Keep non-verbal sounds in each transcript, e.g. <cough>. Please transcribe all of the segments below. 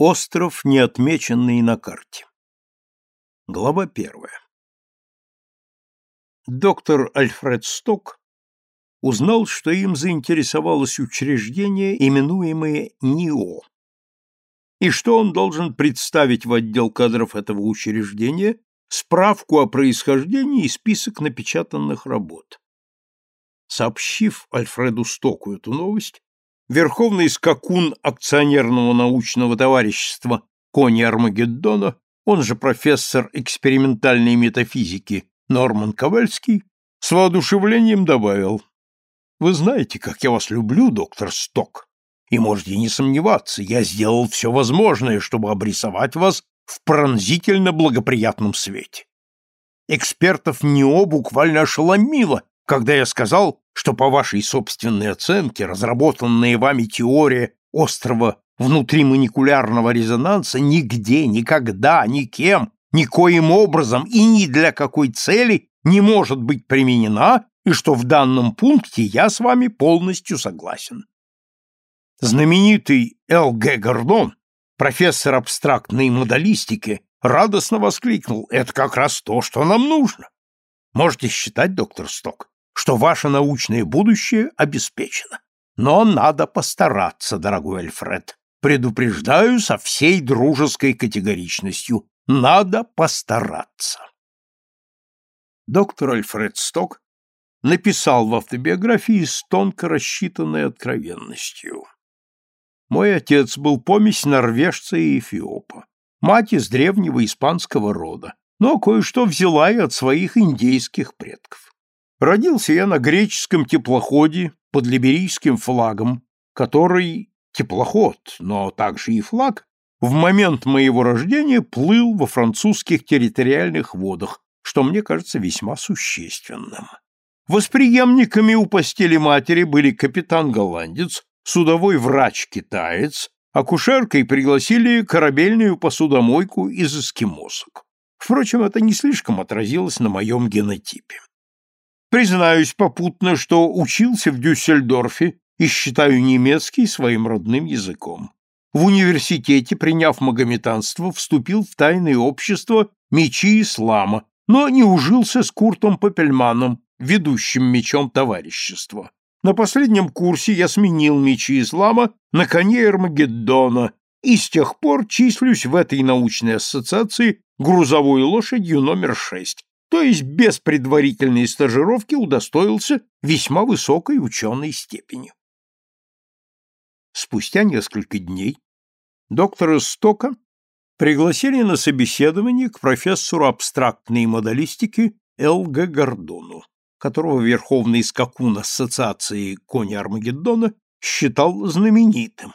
Остров, не отмеченный на карте. Глава первая. Доктор Альфред Сток узнал, что им заинтересовалось учреждение, именуемое НИО, и что он должен представить в отдел кадров этого учреждения справку о происхождении и список напечатанных работ. Сообщив Альфреду Стоку эту новость, верховный скакун акционерного научного товарищества Кони Армагеддона, он же профессор экспериментальной метафизики Норман Ковальский, с воодушевлением добавил, «Вы знаете, как я вас люблю, доктор Сток, и можете не сомневаться, я сделал все возможное, чтобы обрисовать вас в пронзительно благоприятном свете. Экспертов НИО буквально ошеломило, когда я сказал, что по вашей собственной оценке разработанная вами теория острова внутриманикулярного резонанса нигде, никогда, никем, никоим образом и ни для какой цели не может быть применена, и что в данном пункте я с вами полностью согласен. Знаменитый Л.Г. Гордон, профессор абстрактной модалистики, радостно воскликнул «Это как раз то, что нам нужно!» Можете считать, доктор Сток, что ваше научное будущее обеспечено. Но надо постараться, дорогой Альфред. Предупреждаю со всей дружеской категоричностью. Надо постараться. Доктор Альфред Сток написал в автобиографии с тонко рассчитанной откровенностью. Мой отец был помесь норвежца и эфиопа, мать из древнего испанского рода, но кое-что взяла и от своих индейских предков. Родился я на греческом теплоходе под либерийским флагом, который теплоход, но также и флаг, в момент моего рождения плыл во французских территориальных водах, что мне кажется весьма существенным. Восприемниками у постели матери были капитан-голландец, судовой врач-китаец, акушеркой пригласили корабельную посудомойку из эскимосок. Впрочем, это не слишком отразилось на моем генотипе. Признаюсь попутно, что учился в Дюссельдорфе и считаю немецкий своим родным языком. В университете, приняв магометанство, вступил в тайное общество мечи ислама, но не ужился с Куртом Попельманом, ведущим мечом товарищества. На последнем курсе я сменил мечи ислама на коне Эрмагеддона и с тех пор числюсь в этой научной ассоциации грузовой лошадью номер шесть, то есть без предварительной стажировки удостоился весьма высокой ученой степени. Спустя несколько дней доктора Стока пригласили на собеседование к профессору абстрактной модалистики Л.Г. Гордону, которого верховный скакун Ассоциации Кони Армагеддона считал знаменитым,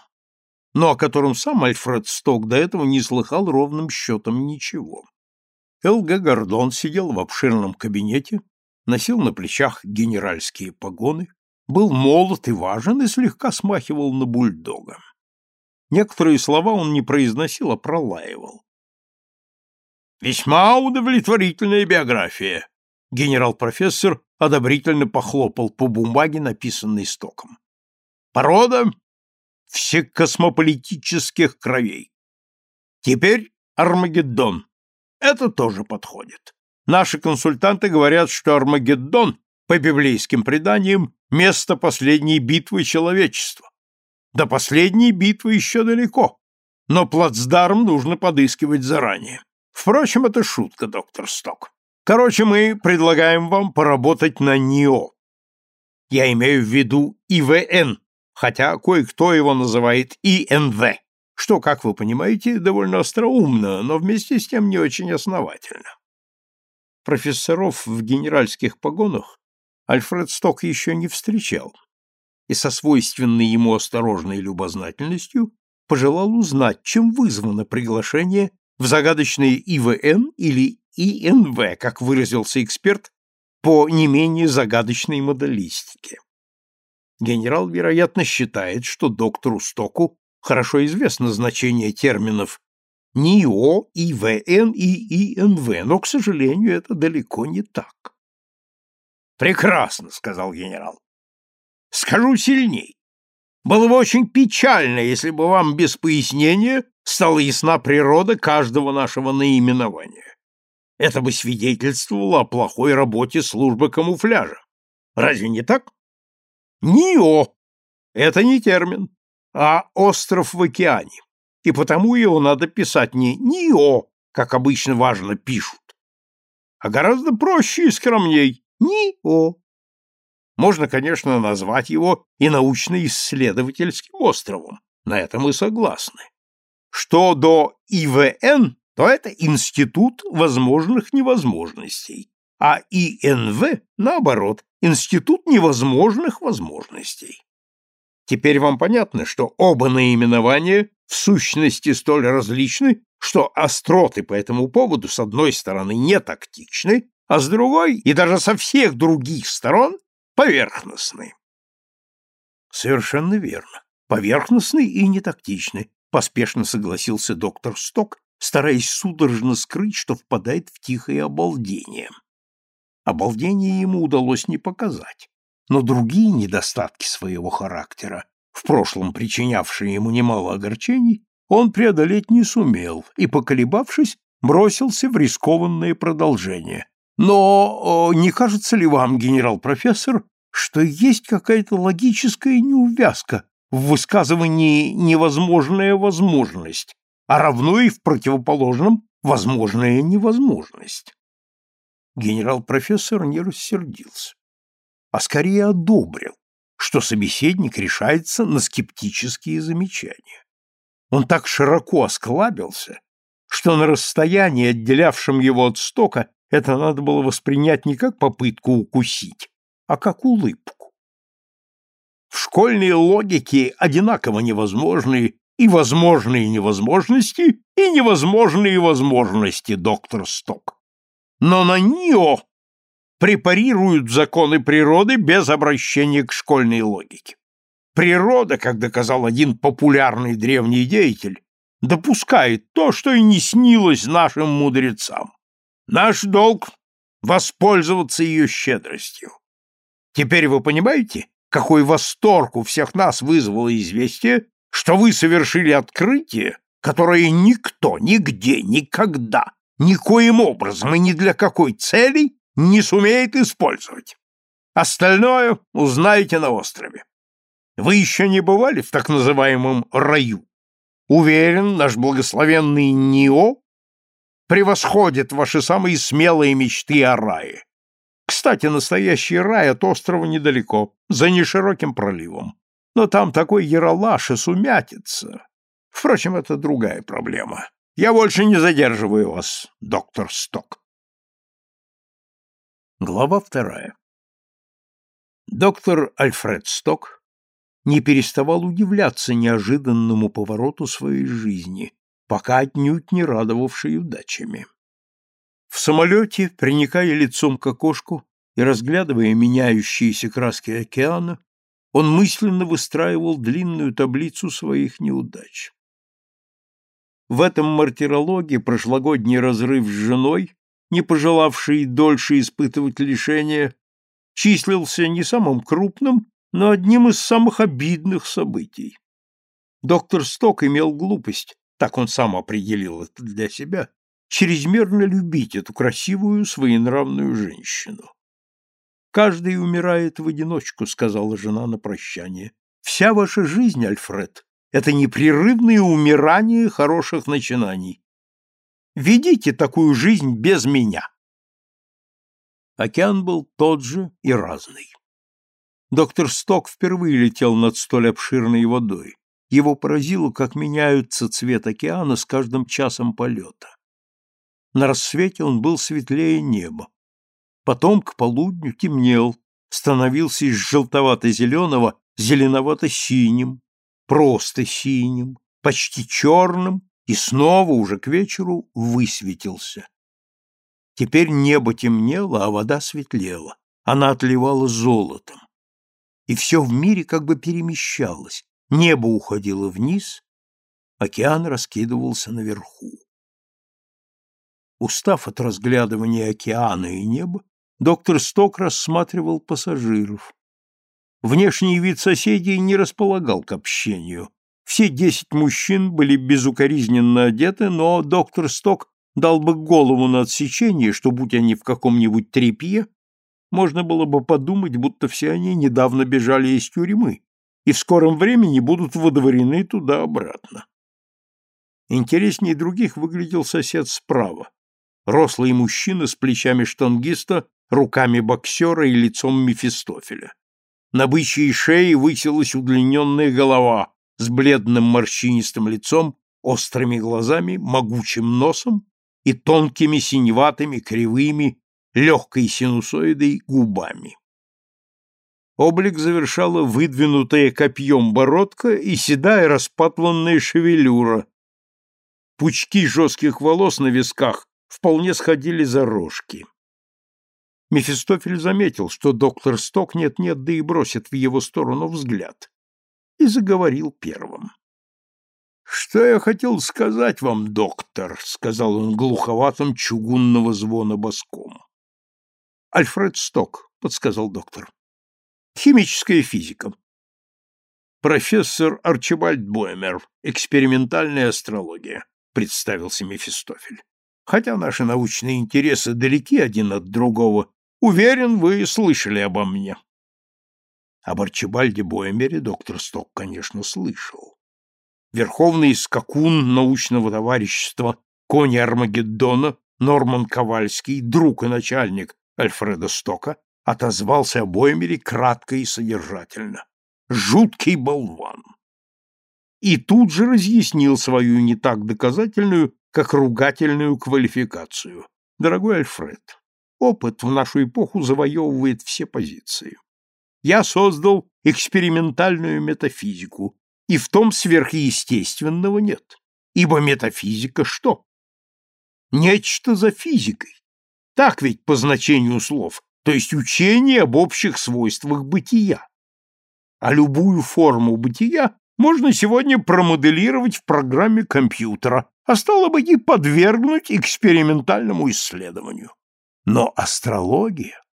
но о котором сам Альфред Сток до этого не слыхал ровным счетом ничего. Л.Г. Гордон сидел в обширном кабинете, носил на плечах генеральские погоны, был молод и важен и слегка смахивал на бульдога. Некоторые слова он не произносил, а пролаивал. «Весьма удовлетворительная биография», — генерал-профессор одобрительно похлопал по бумаге, написанной стоком. «Порода всекосмополитических кровей. Теперь Армагеддон. Это тоже подходит. Наши консультанты говорят, что Армагеддон, по библейским преданиям, место последней битвы человечества. До последней битвы еще далеко, но плацдарм нужно подыскивать заранее. Впрочем, это шутка, доктор Сток. Короче, мы предлагаем вам поработать на НИО. Я имею в виду ИВН, хотя кое-кто его называет ИНВ что, как вы понимаете, довольно остроумно, но вместе с тем не очень основательно. Профессоров в генеральских погонах Альфред Сток еще не встречал и со свойственной ему осторожной любознательностью пожелал узнать, чем вызвано приглашение в загадочные ИВН или ИНВ, как выразился эксперт по не менее загадочной модалистике. Генерал, вероятно, считает, что доктору Стоку хорошо известно значение терминов НИО, ИВН и ИНВ, но, к сожалению, это далеко не так. «Прекрасно», — сказал генерал. «Скажу сильней. Было бы очень печально, если бы вам без пояснения стала ясна природа каждого нашего наименования. Это бы свидетельствовало о плохой работе службы камуфляжа. Разве не так? НИО — это не термин, а остров в океане, и потому его надо писать не НИО, как обычно важно пишут, а гораздо проще и скромней НИО. Можно, конечно, назвать его и научно-исследовательским островом, на это мы согласны. Что до ИВН, то это Институт возможных невозможностей, а ИНВ, наоборот, Институт невозможных возможностей. Теперь вам понятно, что оба наименования в сущности столь различны, что остроты по этому поводу с одной стороны не тактичны, а с другой и даже со всех других сторон поверхностны. Совершенно верно. Поверхностны и нетактичны, поспешно согласился доктор Сток, стараясь судорожно скрыть, что впадает в тихое обалдение. Обалдение ему удалось не показать, но другие недостатки своего характера, в прошлом причинявшие ему немало огорчений, он преодолеть не сумел и, поколебавшись, бросился в рискованное продолжение. Но не кажется ли вам, генерал-профессор, что есть какая-то логическая неувязка в высказывании «невозможная возможность», а равно и в противоположном «возможная невозможность»? Генерал-профессор не рассердился, а скорее одобрил, что собеседник решается на скептические замечания. Он так широко осклабился, что на расстоянии, отделявшем его от стока, это надо было воспринять не как попытку укусить, а как улыбку. В школьной логике одинаково невозможные и возможные невозможности, и невозможные возможности, доктор Сток но на НИО препарируют законы природы без обращения к школьной логике. Природа, как доказал один популярный древний деятель, допускает то, что и не снилось нашим мудрецам. Наш долг — воспользоваться ее щедростью. Теперь вы понимаете, какой восторг у всех нас вызвало известие, что вы совершили открытие, которое никто, нигде, никогда никоим образом и ни для какой цели не сумеет использовать. Остальное узнаете на острове. Вы еще не бывали в так называемом раю? Уверен, наш благословенный Нио превосходит ваши самые смелые мечты о рае. Кстати, настоящий рай от острова недалеко, за нешироким проливом. Но там такой яролаш и сумятица. Впрочем, это другая проблема. Я больше не задерживаю вас, доктор Сток. Глава вторая. Доктор Альфред Сток не переставал удивляться неожиданному повороту своей жизни, пока отнюдь не радовавшей удачами. В самолете, приникая лицом к окошку и разглядывая меняющиеся краски океана, он мысленно выстраивал длинную таблицу своих неудач. В этом мартирологе прошлогодний разрыв с женой, не пожелавший дольше испытывать лишения, числился не самым крупным, но одним из самых обидных событий. Доктор Сток имел глупость, так он сам определил это для себя, чрезмерно любить эту красивую своенравную женщину. «Каждый умирает в одиночку», — сказала жена на прощание. «Вся ваша жизнь, Альфред, это непрерывное умирание хороших начинаний. Ведите такую жизнь без меня. Океан был тот же и разный. Доктор Сток впервые летел над столь обширной водой. Его поразило, как меняются цвет океана с каждым часом полета. На рассвете он был светлее неба. Потом к полудню темнел, становился из желтовато-зеленого зеленовато-синим, просто синим, почти черным, и снова уже к вечеру высветился. Теперь небо темнело, а вода светлела. Она отливала золотом. И все в мире как бы перемещалось. Небо уходило вниз, океан раскидывался наверху. Устав от разглядывания океана и неба, доктор Сток рассматривал пассажиров. Внешний вид соседей не располагал к общению, Все десять мужчин были безукоризненно одеты, но доктор Сток дал бы голову на отсечение, что, будь они в каком-нибудь трепье, можно было бы подумать, будто все они недавно бежали из тюрьмы и в скором времени будут водворены туда-обратно. Интереснее других выглядел сосед справа, рослый мужчина с плечами штангиста, руками боксера и лицом Мефистофеля. На бычьей шее высилась удлиненная голова с бледным морщинистым лицом, острыми глазами, могучим носом и тонкими синеватыми, кривыми, легкой синусоидой губами. Облик завершала выдвинутая копьем бородка и седая распатланная шевелюра. Пучки жестких волос на висках вполне сходили за рожки. Мефистофель заметил, что доктор Сток нет-нет, да и бросит в его сторону взгляд, и заговорил первым. «Что я хотел сказать вам, доктор?» — сказал он глуховатым чугунного звона боском. «Альфред Сток», — подсказал доктор. «Химическая физика». «Профессор Арчибальд Боймер, экспериментальная астрология», — представился Мефистофель. «Хотя наши научные интересы далеки один от другого, уверен, вы слышали обо мне». Об Арчибальде Боймере доктор Сток, конечно, слышал верховный скакун научного товарищества Кони Армагеддона Норман Ковальский, друг и начальник Альфреда Стока, отозвался о Боймере кратко и содержательно. Жуткий болван. И тут же разъяснил свою не так доказательную, как ругательную квалификацию. Дорогой Альфред, опыт в нашу эпоху завоевывает все позиции. Я создал экспериментальную метафизику, и в том сверхъестественного нет. Ибо метафизика что? Нечто за физикой. Так ведь по значению слов, то есть учение об общих свойствах бытия. А любую форму бытия можно сегодня промоделировать в программе компьютера, а стало быть и подвергнуть экспериментальному исследованию. Но астрология —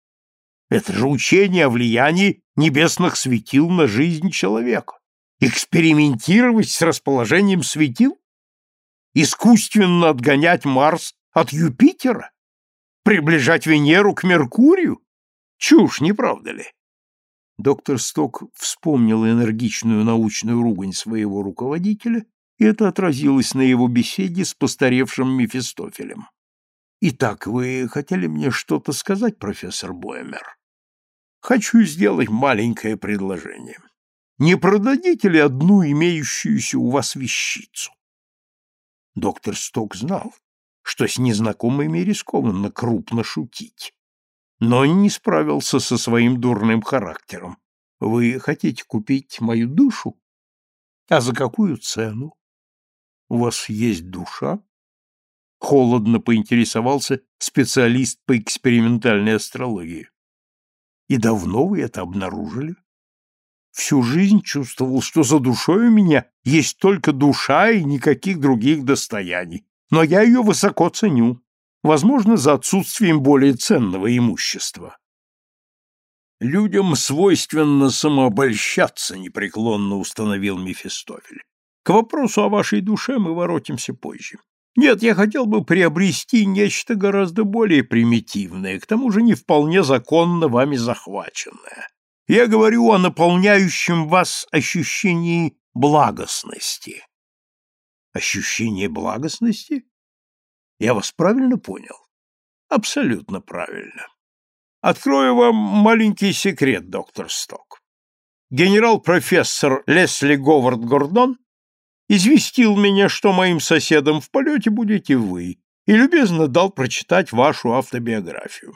это же учение о влиянии небесных светил на жизнь человека. Экспериментировать с расположением светил? Искусственно отгонять Марс от Юпитера? Приближать Венеру к Меркурию? Чушь, не правда ли? Доктор Сток вспомнил энергичную научную ругань своего руководителя, и это отразилось на его беседе с постаревшим Мефистофелем. «Итак, вы хотели мне что-то сказать, профессор Боймер?» «Хочу сделать маленькое предложение не продадите ли одну имеющуюся у вас вещицу? Доктор Сток знал, что с незнакомыми рискованно крупно шутить, но не справился со своим дурным характером. Вы хотите купить мою душу? А за какую цену? У вас есть душа? Холодно поинтересовался специалист по экспериментальной астрологии. И давно вы это обнаружили? Всю жизнь чувствовал, что за душой у меня есть только душа и никаких других достояний. Но я ее высоко ценю, возможно, за отсутствием более ценного имущества. Людям свойственно самообольщаться, непреклонно установил Мефистофель. К вопросу о вашей душе мы воротимся позже. Нет, я хотел бы приобрести нечто гораздо более примитивное, к тому же не вполне законно вами захваченное. Я говорю о наполняющем вас ощущении благостности. Ощущение благостности? Я вас правильно понял? Абсолютно правильно. Открою вам маленький секрет, доктор Сток. Генерал-профессор Лесли Говард Гордон известил меня, что моим соседом в полете будете вы, и любезно дал прочитать вашу автобиографию.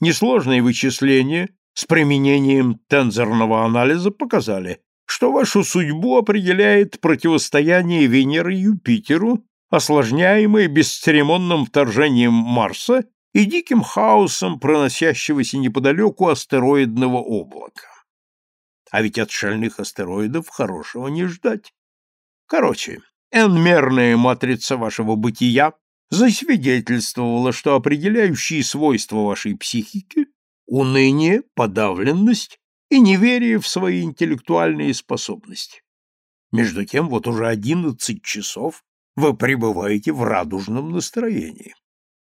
Несложные вычисления с применением тензорного анализа показали, что вашу судьбу определяет противостояние Венеры Юпитеру, осложняемое бесцеремонным вторжением Марса и диким хаосом проносящегося неподалеку астероидного облака. А ведь от шальных астероидов хорошего не ждать. Короче, n-мерная матрица вашего бытия засвидетельствовала, что определяющие свойства вашей психики уныние, подавленность и неверие в свои интеллектуальные способности. Между тем, вот уже одиннадцать часов вы пребываете в радужном настроении.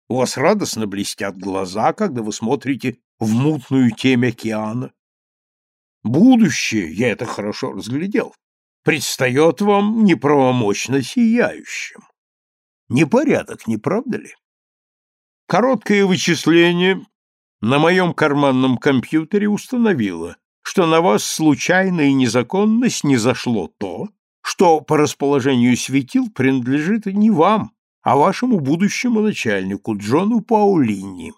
У вас радостно блестят глаза, когда вы смотрите в мутную темь океана. Будущее, я это хорошо разглядел, предстает вам неправомочно сияющим. Непорядок, не правда ли? Короткое вычисление на моем карманном компьютере установило, что на вас случайно и незаконно снизошло то, что по расположению светил принадлежит не вам, а вашему будущему начальнику Джону Паулини.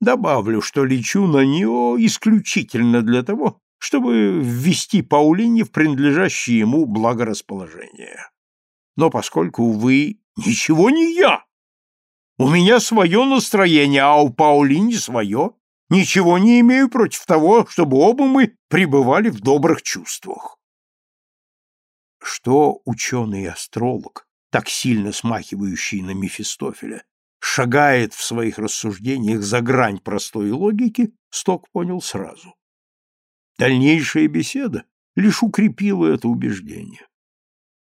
Добавлю, что лечу на него исключительно для того, чтобы ввести Паулини в принадлежащее ему благорасположение. Но поскольку вы ничего не я, у меня свое настроение, а у Паулини свое, ничего не имею против того, чтобы оба мы пребывали в добрых чувствах. Что ученый-астролог, так сильно смахивающий на Мефистофеля, шагает в своих рассуждениях за грань простой логики, Сток понял сразу. Дальнейшая беседа лишь укрепила это убеждение.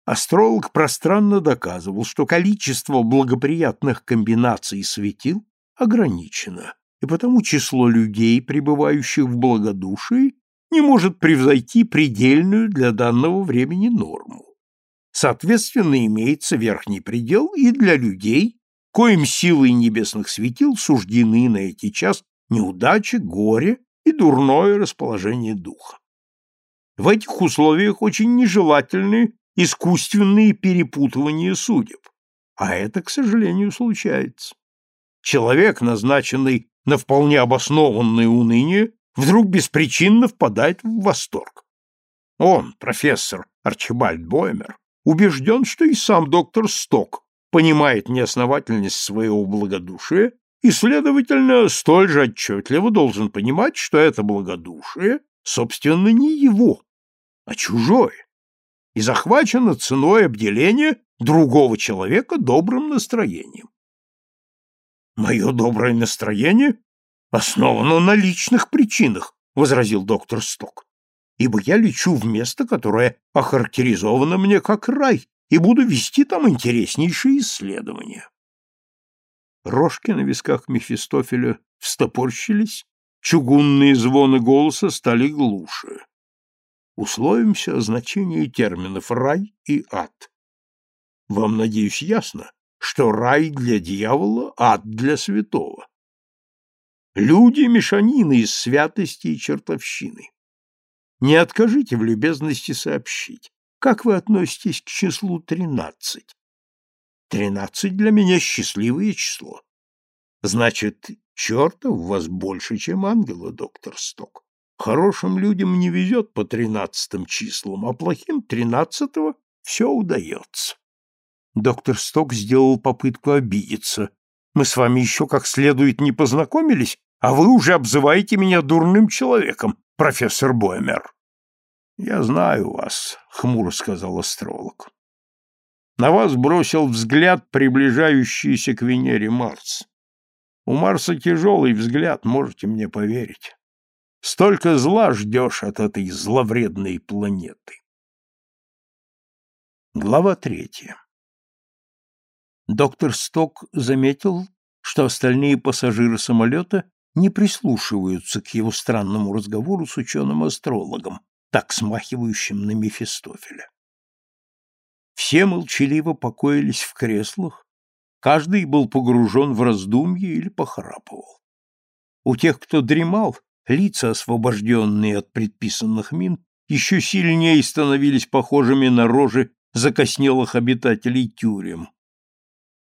Астролог пространно доказывал, что количество благоприятных комбинаций светил ограничено, и потому число людей, пребывающих в благодушии, не может превзойти предельную для данного времени норму. Соответственно, имеется верхний предел и для людей, коим силой небесных светил суждены на эти час неудачи, горе и дурное расположение духа. В этих условиях очень нежелательны искусственные перепутывания судеб, а это, к сожалению, случается. Человек, назначенный на вполне обоснованное уныние, вдруг беспричинно впадает в восторг. Он, профессор Арчибальд Боймер, убежден, что и сам доктор Сток понимает неосновательность своего благодушия и, следовательно, столь же отчетливо должен понимать, что это благодушие, собственно, не его, а чужое, и захвачено ценой обделения другого человека добрым настроением. Мое доброе настроение основано на личных причинах, возразил доктор Сток. Ибо я лечу в место, которое охарактеризовано мне как рай, и буду вести там интереснейшие исследования. Рожки на висках Мефистофеля встопорщились, чугунные звоны голоса стали глуше. Условимся о значении терминов «рай» и «ад». Вам, надеюсь, ясно, что рай для дьявола, ад для святого. Люди — мешанины из святости и чертовщины. Не откажите в любезности сообщить, как вы относитесь к числу тринадцать? Тринадцать для меня счастливое число. Значит, черта в вас больше, чем ангела, доктор Сток. Хорошим людям не везет по тринадцатым числам, а плохим тринадцатого все удается. Доктор Сток сделал попытку обидеться. Мы с вами еще как следует не познакомились, а вы уже обзываете меня дурным человеком, профессор Боймер. Я знаю вас, хмуро сказал астролог. На вас бросил взгляд приближающийся к Венере Марс. У Марса тяжелый взгляд, можете мне поверить. Столько зла ждешь от этой зловредной планеты. Глава третья. Доктор Сток заметил, что остальные пассажиры самолета не прислушиваются к его странному разговору с ученым-астрологом, так смахивающим на Мефистофеля. Все молчаливо покоились в креслах, каждый был погружен в раздумье или похрапывал. У тех, кто дремал, лица, освобожденные от предписанных мин, еще сильнее становились похожими на рожи закоснелых обитателей тюрем.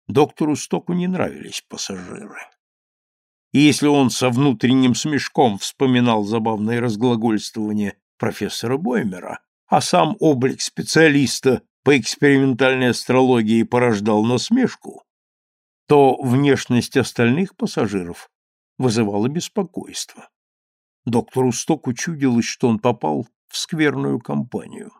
Доктору Стоку не нравились пассажиры и если он со внутренним смешком вспоминал забавное разглагольствование профессора Боймера, а сам облик специалиста по экспериментальной астрологии порождал насмешку, то внешность остальных пассажиров вызывала беспокойство. Доктору Стоку чудилось, что он попал в скверную компанию.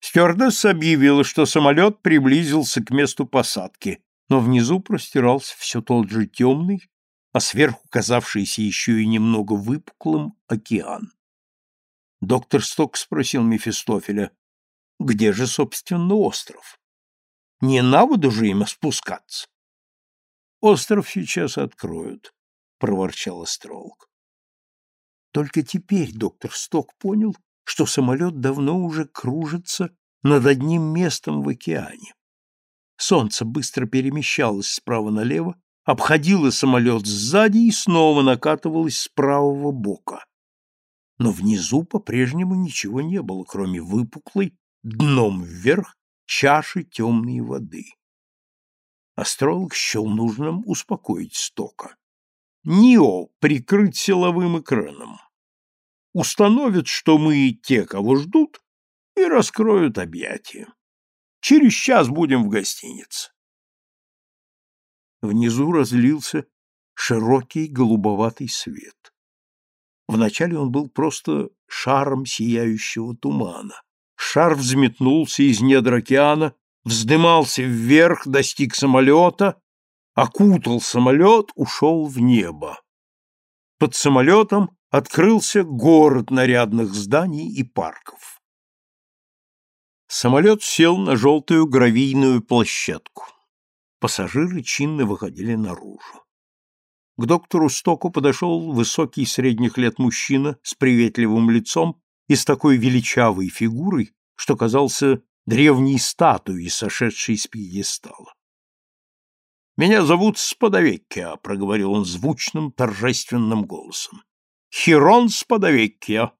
Стюардесса объявила, что самолет приблизился к месту посадки, но внизу простирался все тот же темный, а сверху казавшийся еще и немного выпуклым океан. Доктор Сток спросил Мефистофеля, где же, собственно, остров? Не на воду же им спускаться. Остров сейчас откроют, проворчал астролог. Только теперь доктор Сток понял, что самолет давно уже кружится над одним местом в океане. Солнце быстро перемещалось справа налево, обходило самолет сзади и снова накатывалось с правого бока. Но внизу по-прежнему ничего не было, кроме выпуклой, дном вверх, чаши темной воды. Астролог счел нужным успокоить Стока. НИО прикрыть силовым экраном. Установят, что мы те, кого ждут, и раскроют объятия. Через час будем в гостинице. Внизу разлился широкий голубоватый свет. Вначале он был просто шаром сияющего тумана. Шар взметнулся из недр океана, вздымался вверх, достиг самолета, окутал самолет, ушел в небо. Под самолетом открылся город нарядных зданий и парков. Самолет сел на желтую гравийную площадку. Пассажиры чинно выходили наружу. К доктору Стоку подошел высокий средних лет мужчина с приветливым лицом и с такой величавой фигурой, что казался древней статуей, сошедшей с пьедестала. «Меня зовут Сподовеккиа», — проговорил он звучным, торжественным голосом. «Хирон Сподовеккиа,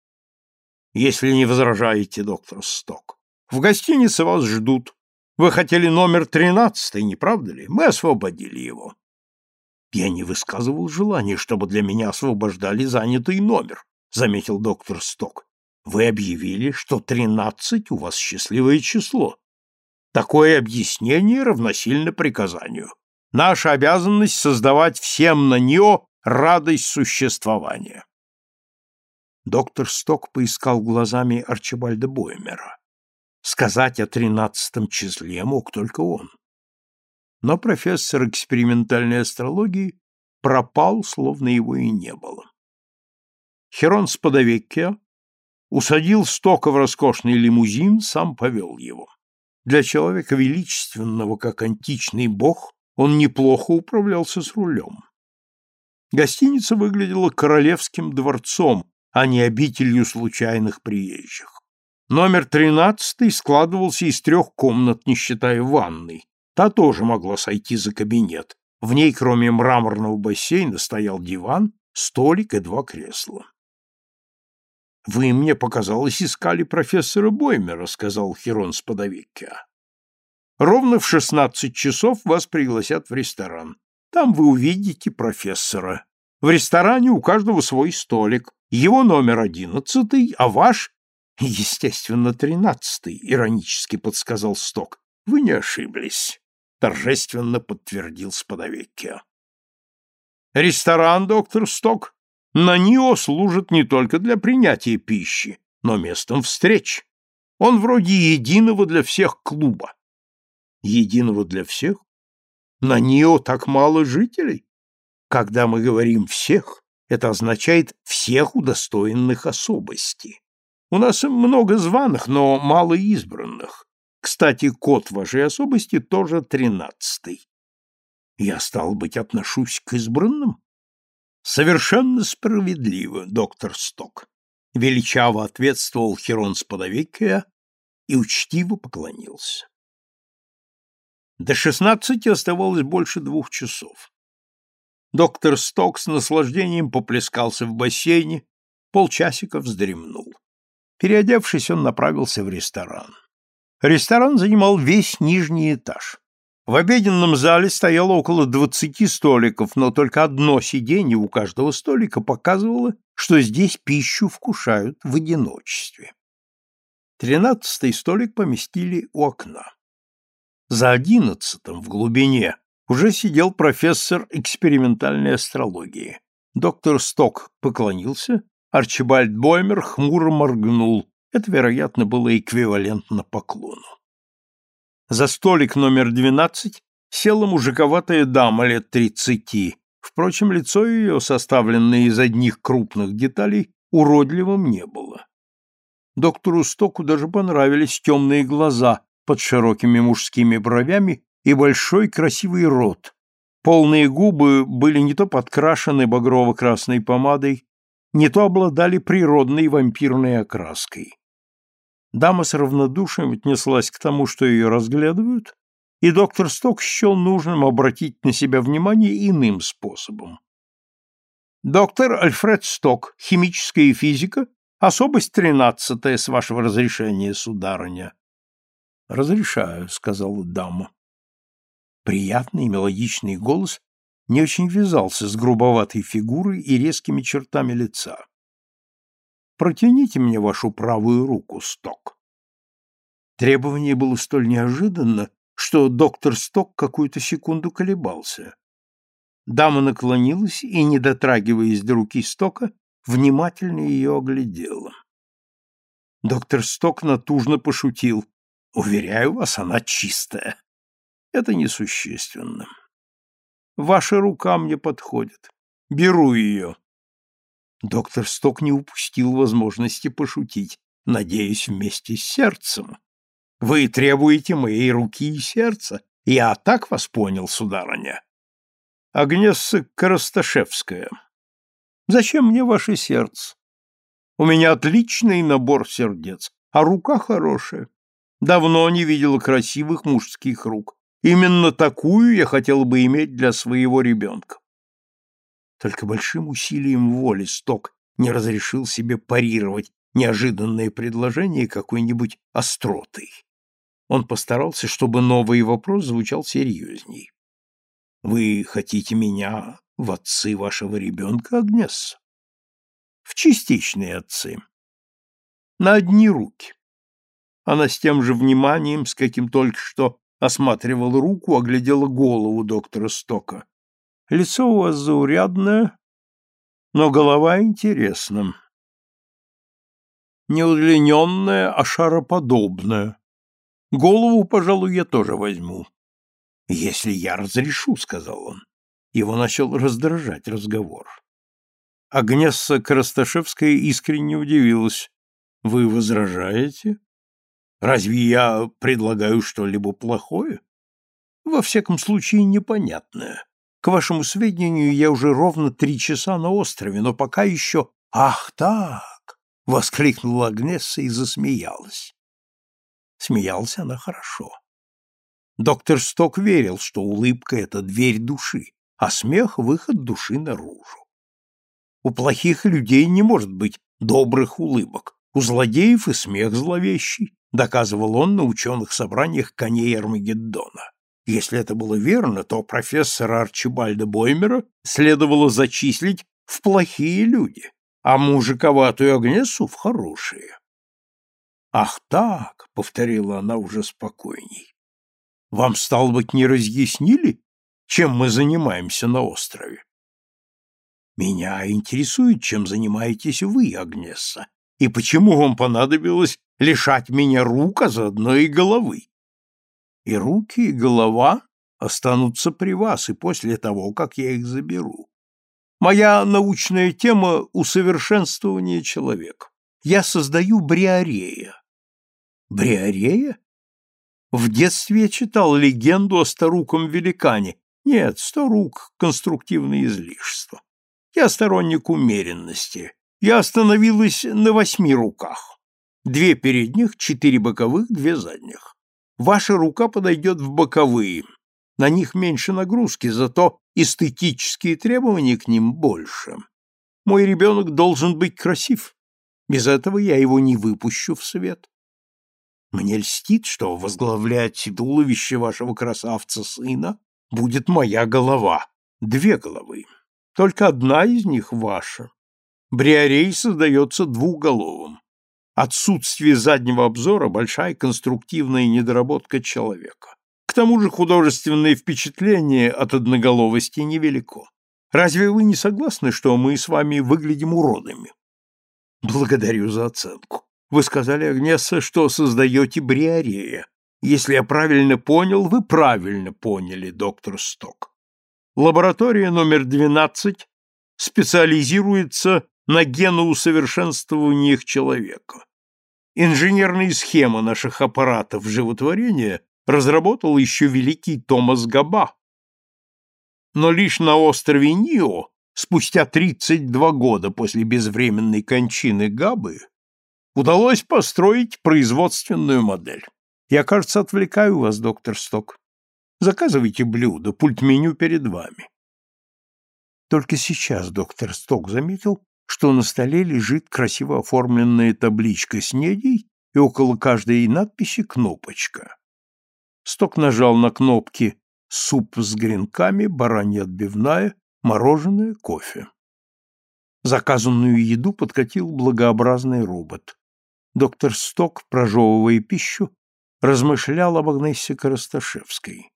если не возражаете, доктор Сток. В гостинице вас ждут. Вы хотели номер тринадцатый, не правда ли? Мы освободили его. Я не высказывал желания, чтобы для меня освобождали занятый номер, заметил доктор Сток. Вы объявили, что тринадцать у вас счастливое число. Такое объяснение равносильно приказанию. Наша обязанность создавать всем на нее радость существования. Доктор Сток поискал глазами Арчибальда Боймера. Сказать о тринадцатом числе мог только он. Но профессор экспериментальной астрологии пропал, словно его и не было. Херон Сподовеккио усадил Стока в роскошный лимузин, сам повел его. Для человека величественного, как античный бог, он неплохо управлялся с рулем. Гостиница выглядела королевским дворцом, а не обителью случайных приезжих. Номер тринадцатый складывался из трех комнат, не считая ванной. Та тоже могла сойти за кабинет. В ней, кроме мраморного бассейна, стоял диван, столик и два кресла. «Вы, мне показалось, искали профессора Боймера», — сказал Херон Сподовеккиа. «Ровно в шестнадцать часов вас пригласят в ресторан. Там вы увидите профессора. В ресторане у каждого свой столик. Его номер одиннадцатый, а ваш Естественно, тринадцатый, иронически подсказал Сток. Вы не ошиблись, торжественно подтвердил Сподовеккио. Ресторан, доктор Сток, на НИО служит не только для принятия пищи, но местом встреч. Он вроде единого для всех клуба. Единого для всех? На НИО так мало жителей? Когда мы говорим «всех», это означает «всех удостоенных особости». У нас много званых, но мало избранных. Кстати, код вашей особости тоже тринадцатый. Я, стал быть, отношусь к избранным? Совершенно справедливо, доктор Сток. Величаво ответствовал Херон Сподовекия и учтиво поклонился. До шестнадцати оставалось больше двух часов. Доктор Сток с наслаждением поплескался в бассейне, полчасика вздремнул. Переодевшись, он направился в ресторан. Ресторан занимал весь нижний этаж. В обеденном зале стояло около двадцати столиков, но только одно сиденье у каждого столика показывало, что здесь пищу вкушают в одиночестве. Тринадцатый столик поместили у окна. За одиннадцатым в глубине уже сидел профессор экспериментальной астрологии. Доктор Сток поклонился Арчибальд Боймер хмуро моргнул. Это, вероятно, было эквивалентно поклону. За столик номер двенадцать села мужиковатая дама лет тридцати. Впрочем, лицо ее, составленное из одних крупных деталей, уродливым не было. Доктору Стоку даже понравились темные глаза под широкими мужскими бровями и большой красивый рот. Полные губы были не то подкрашены багрово-красной помадой, не то обладали природной вампирной окраской. Дама с равнодушием отнеслась к тому, что ее разглядывают, и доктор Сток счел нужным обратить на себя внимание иным способом. «Доктор Альфред Сток, химическая физика, особость тринадцатая, с вашего разрешения, сударыня». «Разрешаю», — сказала дама. Приятный мелодичный голос не очень вязался с грубоватой фигурой и резкими чертами лица. «Протяните мне вашу правую руку, Сток». Требование было столь неожиданно, что доктор Сток какую-то секунду колебался. Дама наклонилась и, не дотрагиваясь до руки Стока, внимательно ее оглядела. Доктор Сток натужно пошутил. «Уверяю вас, она чистая. Это несущественно. Ваша рука мне подходит. Беру ее». Доктор Сток не упустил возможности пошутить, надеюсь, вместе с сердцем. Вы требуете моей руки и сердца. Я так вас понял, сударыня. Агнесса Коросташевская. Зачем мне ваше сердце? У меня отличный набор сердец, а рука хорошая. Давно не видела красивых мужских рук. Именно такую я хотел бы иметь для своего ребенка. Только большим усилием воли Сток не разрешил себе парировать неожиданное предложение какой-нибудь остротой. Он постарался, чтобы новый вопрос звучал серьезней. «Вы хотите меня в отцы вашего ребенка, Агнесса?» «В частичные отцы. На одни руки». Она с тем же вниманием, с каким только что осматривала руку, оглядела голову доктора Стока. «Лицо у вас заурядное, но голова интересна. Не удлиненная, а шароподобная. Голову, пожалуй, я тоже возьму. Если я разрешу, сказал он. Его начал раздражать разговор. Агнесса Коросташевская искренне удивилась. Вы возражаете? Разве я предлагаю что-либо плохое? Во всяком случае, непонятное. К вашему сведению, я уже ровно три часа на острове, но пока еще... Ах так! — воскликнула Агнесса и засмеялась. Смеялась она хорошо. Доктор Сток верил, что улыбка — это дверь души, а смех — выход души наружу. У плохих людей не может быть добрых улыбок, у злодеев и смех зловещий, доказывал он на ученых собраниях коней Армагеддона. Если это было верно, то профессора Арчибальда Боймера следовало зачислить в плохие люди, а мужиковатую Агнесу в хорошие. Ах так, повторила она уже спокойней. Вам стало быть не разъяснили, чем мы занимаемся на острове? Меня интересует, чем занимаетесь вы, Агнесса, и почему вам понадобилось лишать меня рук, а заодно и головы. И руки, и голова останутся при вас и после того, как я их заберу. Моя научная тема — усовершенствование человека. Я создаю бриарея, Бриарея? В детстве я читал легенду о старуком великане. Нет, старук — конструктивное излишество. Я сторонник умеренности. Я остановилась на восьми руках. Две передних, четыре боковых, две задних. Ваша рука подойдет в боковые. На них меньше нагрузки, зато эстетические требования к ним больше. Мой ребенок должен быть красив. Без этого я его не выпущу в свет. Мне льстит, что возглавлять туловище вашего красавца-сына будет моя голова. Две головы. Только одна из них ваша. Бриарей создается двухголовым. Отсутствие заднего обзора – большая конструктивная недоработка человека. К тому же художественное впечатление от одноголовости невелико. Разве вы не согласны, что мы с вами выглядим уродами? Благодарю за оценку. Вы сказали, Агнесса, что создаете бриарея. Если я правильно понял, вы правильно поняли, доктор Сток. Лаборатория номер 12 специализируется на геноусовершенствованиях человека. Инженерные схемы наших аппаратов животворения разработал еще великий Томас Габа. Но лишь на острове Нио, спустя 32 года после безвременной кончины Габы, удалось построить производственную модель. Я, кажется, отвлекаю вас, доктор Сток. Заказывайте блюдо, пульт меню перед вами. Только сейчас доктор Сток заметил, что на столе лежит красиво оформленная табличка с недей и около каждой надписи кнопочка. Сток нажал на кнопки «Суп с гренками», «Баранья отбивная», «Мороженое», «Кофе». Заказанную еду подкатил благообразный робот. Доктор Сток, прожевывая пищу, размышлял об Агнессе Коросташевской.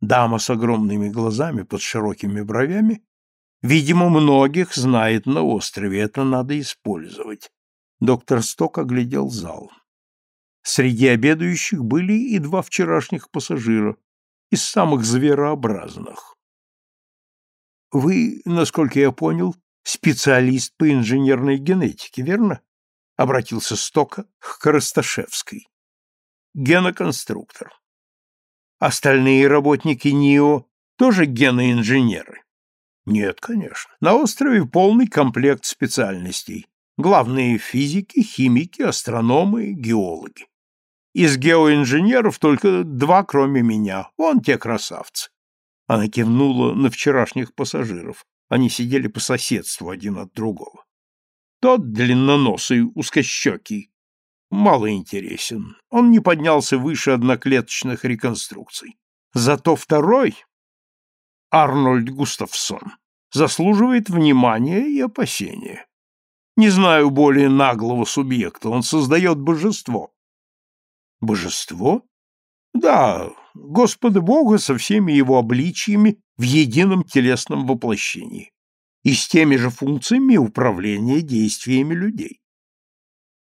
Дама с огромными глазами под широкими бровями, видимо, многих знает на острове, это надо использовать. Доктор Сток оглядел зал. Среди обедающих были и два вчерашних пассажира, из самых зверообразных. Вы, насколько я понял, специалист по инженерной генетике, верно? Обратился Стока к Коросташевской. Геноконструктор. Остальные работники НИО тоже геноинженеры? Нет, конечно. На острове полный комплект специальностей. Главные физики, химики, астрономы, геологи. Из геоинженеров только два, кроме меня. Вон те красавцы. Она кивнула на вчерашних пассажиров. Они сидели по соседству один от другого. Тот длинноносый, узкощекий, мало интересен. Он не поднялся выше одноклеточных реконструкций. Зато второй, Арнольд Густавсон, заслуживает внимания и опасения. Не знаю более наглого субъекта, он создает божество. Божество? Да, Господа Бога со всеми его обличиями в едином телесном воплощении и с теми же функциями управления действиями людей.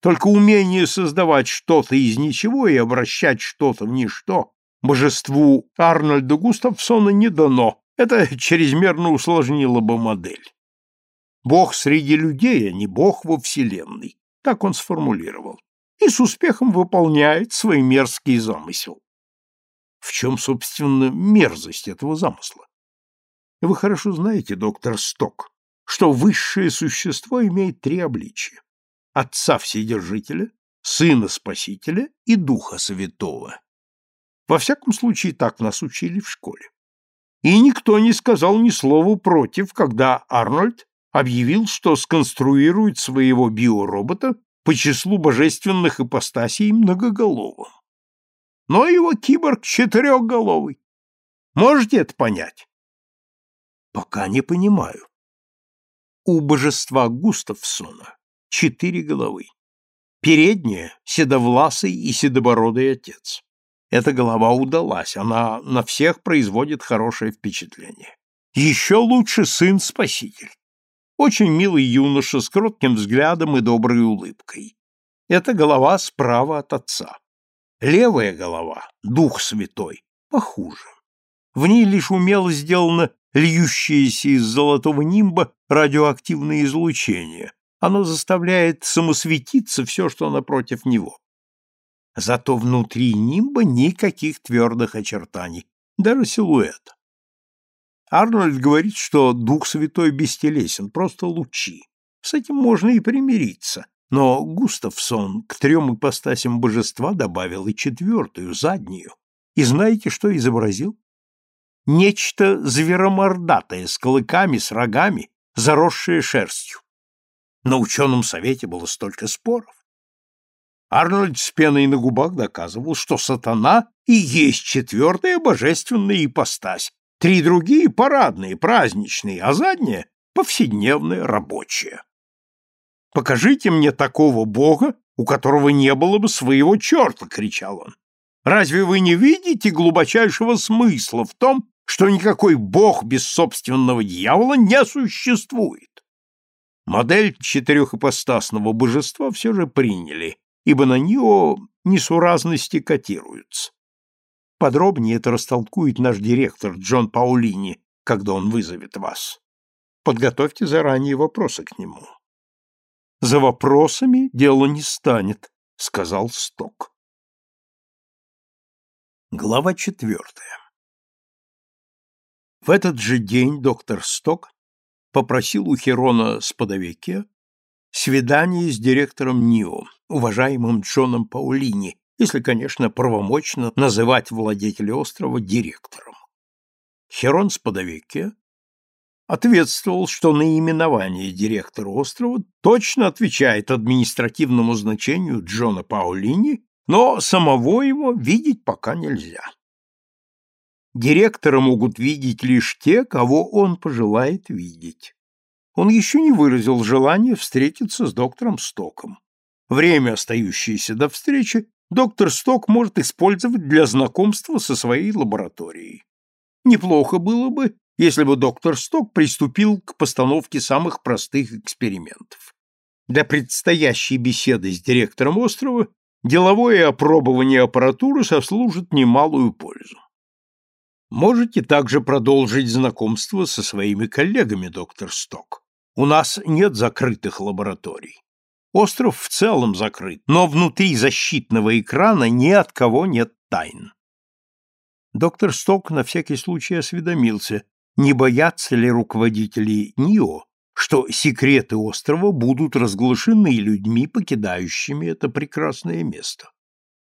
Только умение создавать что-то из ничего и обращать что-то в ничто божеству Арнольда Густавсона не дано. Это чрезмерно усложнило бы модель. Бог среди людей, а не Бог во Вселенной. Так он сформулировал. И с успехом выполняет свой мерзкий замысел. В чем, собственно, мерзость этого замысла? Вы хорошо знаете, доктор Сток, что высшее существо имеет три обличия. Отца Вседержителя, Сына Спасителя и Духа Святого. Во всяком случае, так нас учили в школе. И никто не сказал ни слова против, когда Арнольд объявил, что сконструирует своего биоробота по числу божественных ипостасей многоголовым. Но его киборг четырехголовый. Можете это понять? Пока не понимаю. У божества Густавсона четыре головы. Передняя — седовласый и седобородый отец. Эта голова удалась, она на всех производит хорошее впечатление. Еще лучше сын-спаситель. Очень милый юноша с кротким взглядом и доброй улыбкой. Эта голова справа от отца. Левая голова, дух святой, похуже. В ней лишь умело сделано льющееся из золотого нимба радиоактивное излучение, оно заставляет самосветиться все, что напротив него. Зато внутри нимба никаких твердых очертаний, даже силуэта. Арнольд говорит, что Дух Святой бестелесен, просто лучи. С этим можно и примириться. Но Густавсон к трем ипостасям божества добавил и четвертую, заднюю. И знаете, что изобразил? Нечто зверомордатое, с клыками, с рогами, заросшее шерстью. На ученом совете было столько споров. Арнольд с пеной на губах доказывал, что сатана и есть четвертая божественная ипостась, три другие парадные, праздничные, а задняя — повседневная, рабочая. «Покажите мне такого бога, у которого не было бы своего черта!» — кричал он. «Разве вы не видите глубочайшего смысла в том, что никакой бог без собственного дьявола не существует?» Модель четырехипостасного божества все же приняли, ибо на нее несуразности котируются. Подробнее это растолкует наш директор Джон Паулини, когда он вызовет вас. Подготовьте заранее вопросы к нему. За вопросами дело не станет, сказал Сток. Глава четвертая. В этот же день доктор Сток попросил у Херона Сподовеке свидание с директором НИО, уважаемым Джоном Паулини, если, конечно, правомочно называть владетеля острова директором. Херон Сподовеке ответствовал, что наименование директора острова точно отвечает административному значению Джона Паулини, но самого его видеть пока нельзя. Директора могут видеть лишь те, кого он пожелает видеть. Он еще не выразил желания встретиться с доктором Стоком. Время, остающееся до встречи, доктор Сток может использовать для знакомства со своей лабораторией. Неплохо было бы, если бы доктор Сток приступил к постановке самых простых экспериментов. Для предстоящей беседы с директором острова деловое опробование аппаратуры сослужит немалую пользу. Можете также продолжить знакомство со своими коллегами, доктор Сток. У нас нет закрытых лабораторий. Остров в целом закрыт, но внутри защитного экрана ни от кого нет тайн. Доктор Сток на всякий случай осведомился, не боятся ли руководители НИО, что секреты острова будут разглашены людьми, покидающими это прекрасное место.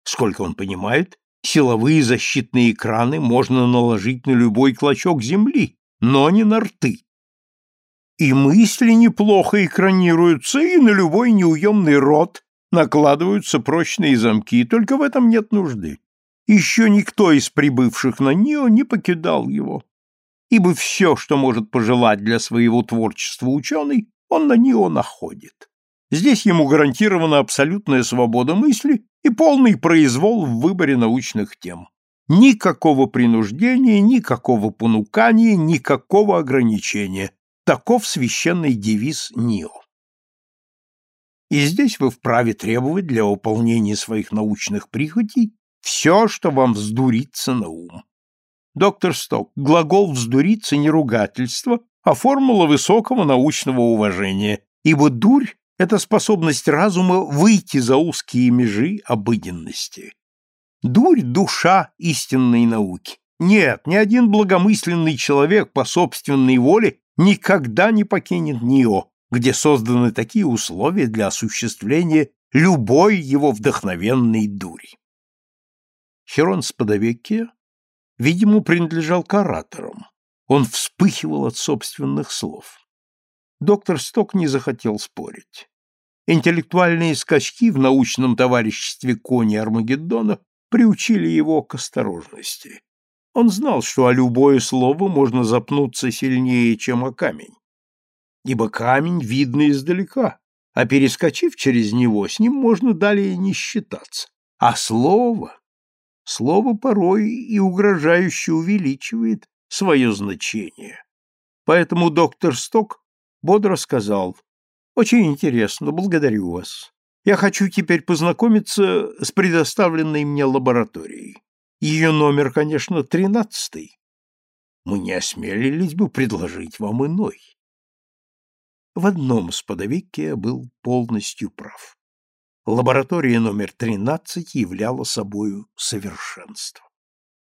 Сколько он понимает, силовые защитные экраны можно наложить на любой клочок земли, но не на рты. И мысли неплохо экранируются, и на любой неуемный рот накладываются прочные замки, только в этом нет нужды. Еще никто из прибывших на НИО не покидал его ибо все, что может пожелать для своего творчества ученый, он на него находит. Здесь ему гарантирована абсолютная свобода мысли и полный произвол в выборе научных тем. Никакого принуждения, никакого понукания, никакого ограничения. Таков священный девиз НИО. И здесь вы вправе требовать для выполнения своих научных прихотей все, что вам вздурится на ум. Доктор Сток, глагол «вздуриться» не ругательство, а формула высокого научного уважения, ибо дурь — это способность разума выйти за узкие межи обыденности. Дурь — душа истинной науки. Нет, ни один благомысленный человек по собственной воле никогда не покинет нее, где созданы такие условия для осуществления любой его вдохновенной дури. Херон Сподовекия видимо, принадлежал к ораторам. Он вспыхивал от собственных слов. Доктор Сток не захотел спорить. Интеллектуальные скачки в научном товариществе Кони Армагеддона приучили его к осторожности. Он знал, что о любое слово можно запнуться сильнее, чем о камень. Ибо камень видно издалека, а перескочив через него, с ним можно далее не считаться. А слово слово порой и угрожающе увеличивает свое значение. Поэтому доктор Сток бодро сказал, «Очень интересно, благодарю вас. Я хочу теперь познакомиться с предоставленной мне лабораторией. Ее номер, конечно, тринадцатый. Мы не осмелились бы предложить вам иной». В одном Сподовикия был полностью прав лаборатория номер 13 являла собою совершенство.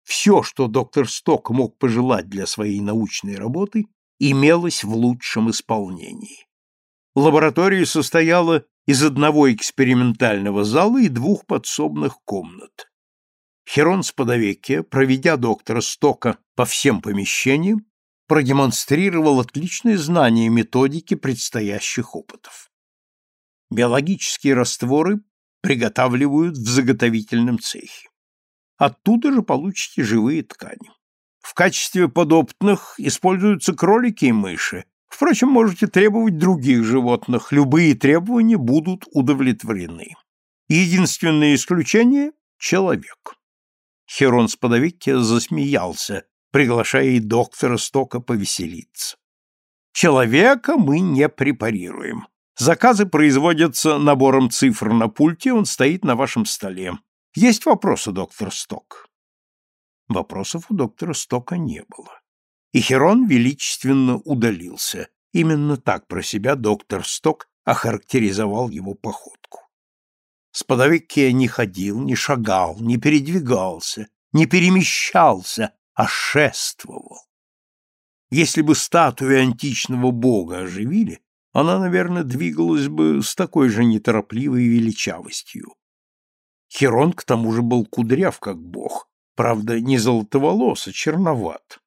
Все, что доктор Сток мог пожелать для своей научной работы, имелось в лучшем исполнении. Лаборатория состояла из одного экспериментального зала и двух подсобных комнат. Херон Сподовекия, проведя доктора Стока по всем помещениям, продемонстрировал отличное знание методики предстоящих опытов. Биологические растворы приготавливают в заготовительном цехе. Оттуда же получите живые ткани. В качестве подопытных используются кролики и мыши. Впрочем, можете требовать других животных, любые требования будут удовлетворены. Единственное исключение — человек. Херон Сподовикия засмеялся, приглашая и доктора Стока повеселиться. Человека мы не препарируем. Заказы производятся набором цифр на пульте, он стоит на вашем столе. Есть вопросы, доктор Сток? Вопросов у доктора Стока не было. И Херон величественно удалился. Именно так про себя доктор Сток охарактеризовал его походку. Сподовеккия не ходил, не шагал, не передвигался, не перемещался, а шествовал. Если бы статую античного бога оживили, она, наверное, двигалась бы с такой же неторопливой величавостью. Херон к тому же был кудряв, как бог, правда, не золотоволос, а черноват.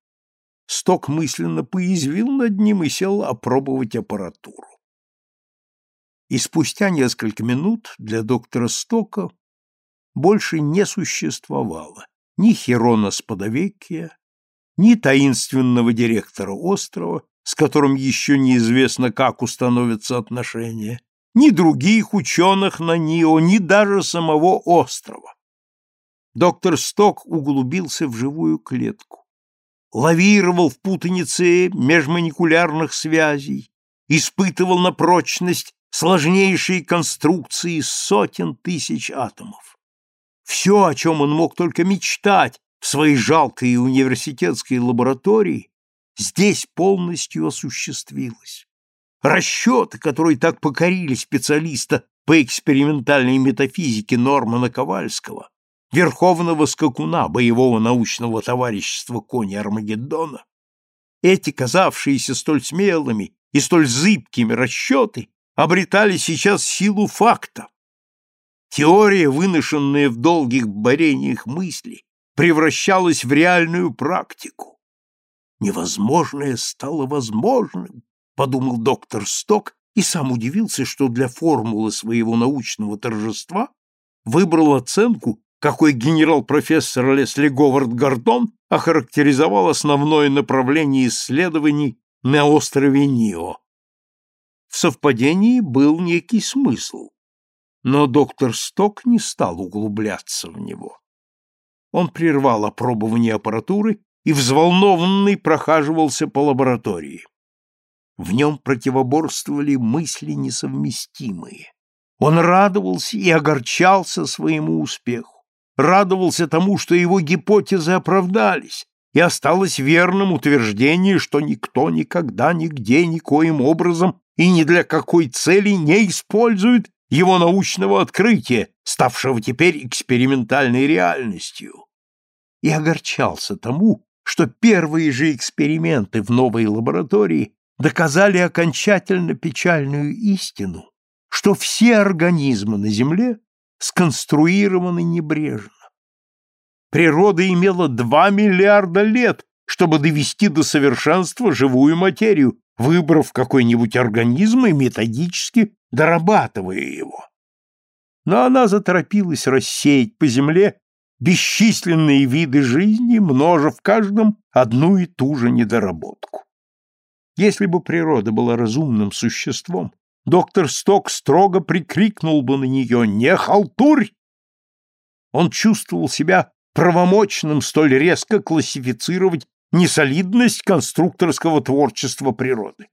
Сток мысленно поязвил над ним и сел опробовать аппаратуру. И спустя несколько минут для доктора Стока больше не существовало ни Херона Сподовекия, ни таинственного директора острова, с которым еще неизвестно, как установятся отношения, ни других ученых на Нио, ни даже самого острова. Доктор Сток углубился в живую клетку, лавировал в путанице межмолекулярных связей, испытывал на прочность сложнейшие конструкции сотен тысяч атомов. Все, о чем он мог только мечтать в своей жалкой университетской лаборатории, здесь полностью осуществилось. Расчеты, которые так покорили специалиста по экспериментальной метафизике Нормана Ковальского, верховного скакуна боевого научного товарищества Кони Армагеддона, эти, казавшиеся столь смелыми и столь зыбкими расчеты, обретали сейчас силу факта. Теория, выношенная в долгих борениях мысли, превращалась в реальную практику. Невозможное стало возможным, подумал доктор Сток и сам удивился, что для формулы своего научного торжества выбрал оценку, какой генерал-профессор Лесли Говард Гордон охарактеризовал основное направление исследований на острове Нио. В совпадении был некий смысл, но доктор Сток не стал углубляться в него. Он прервал опробование аппаратуры и взволнованный прохаживался по лаборатории. В нем противоборствовали мысли несовместимые. Он радовался и огорчался своему успеху, радовался тому, что его гипотезы оправдались, и осталось верным утверждение, что никто никогда нигде никоим образом и ни для какой цели не использует его научного открытия, ставшего теперь экспериментальной реальностью. И огорчался тому, что первые же эксперименты в новой лаборатории доказали окончательно печальную истину, что все организмы на Земле сконструированы небрежно. Природа имела два миллиарда лет, чтобы довести до совершенства живую материю, выбрав какой-нибудь организм и методически дорабатывая его. Но она заторопилась рассеять по земле бесчисленные виды жизни, множа в каждом одну и ту же недоработку. Если бы природа была разумным существом, доктор Сток строго прикрикнул бы на нее «Не халтурь!». Он чувствовал себя правомочным столь резко классифицировать несолидность конструкторского творчества природы.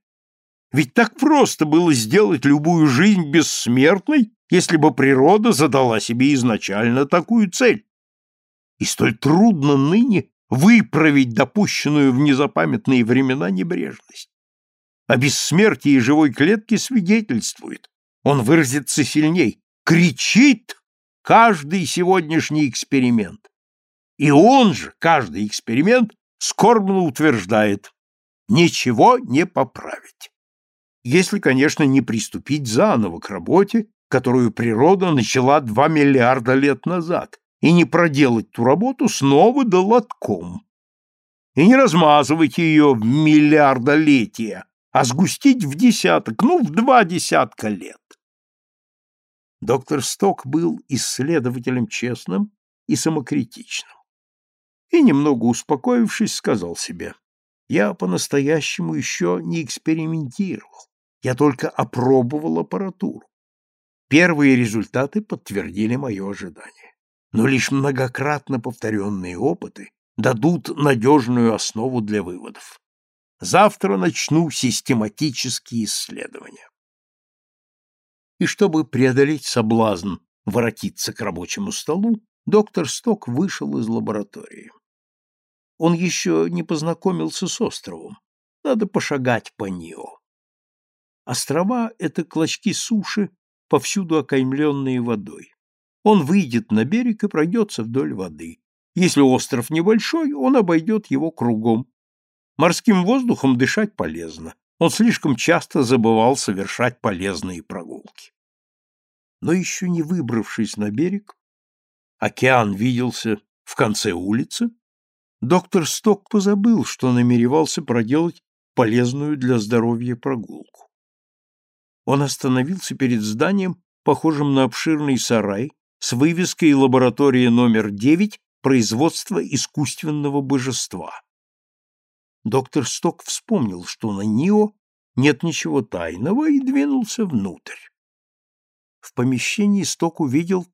Ведь так просто было сделать любую жизнь бессмертной, если бы природа задала себе изначально такую цель. И столь трудно ныне выправить допущенную в незапамятные времена небрежность. О бессмертии живой клетки свидетельствует, он выразится сильней, кричит каждый сегодняшний эксперимент. И он же, каждый эксперимент, скорбно утверждает, ничего не поправить. Если, конечно, не приступить заново к работе, которую природа начала два миллиарда лет назад, и не проделать ту работу снова да лотком. И не размазывать ее в миллиардолетия, а сгустить в десяток, ну, в два десятка лет. Доктор Сток был исследователем честным и самокритичным и, немного успокоившись, сказал себе, «Я по-настоящему еще не экспериментировал, я только опробовал аппаратуру. Первые результаты подтвердили мое ожидание, но лишь многократно повторенные опыты дадут надежную основу для выводов. Завтра начну систематические исследования. И чтобы преодолеть соблазн воротиться к рабочему столу, доктор Сток вышел из лаборатории. Он еще не познакомился с островом. Надо пошагать по Нио. Острова — это клочки суши, повсюду окаймленные водой. Он выйдет на берег и пройдется вдоль воды. Если остров небольшой, он обойдет его кругом. Морским воздухом дышать полезно. Он слишком часто забывал совершать полезные прогулки. Но еще не выбравшись на берег, океан виделся в конце улицы, доктор Сток позабыл, что намеревался проделать полезную для здоровья прогулку. Он остановился перед зданием, похожим на обширный сарай, с вывеской «Лаборатория номер 9. Производство искусственного божества». Доктор Сток вспомнил, что на НИО нет ничего тайного, и двинулся внутрь. В помещении Сток увидел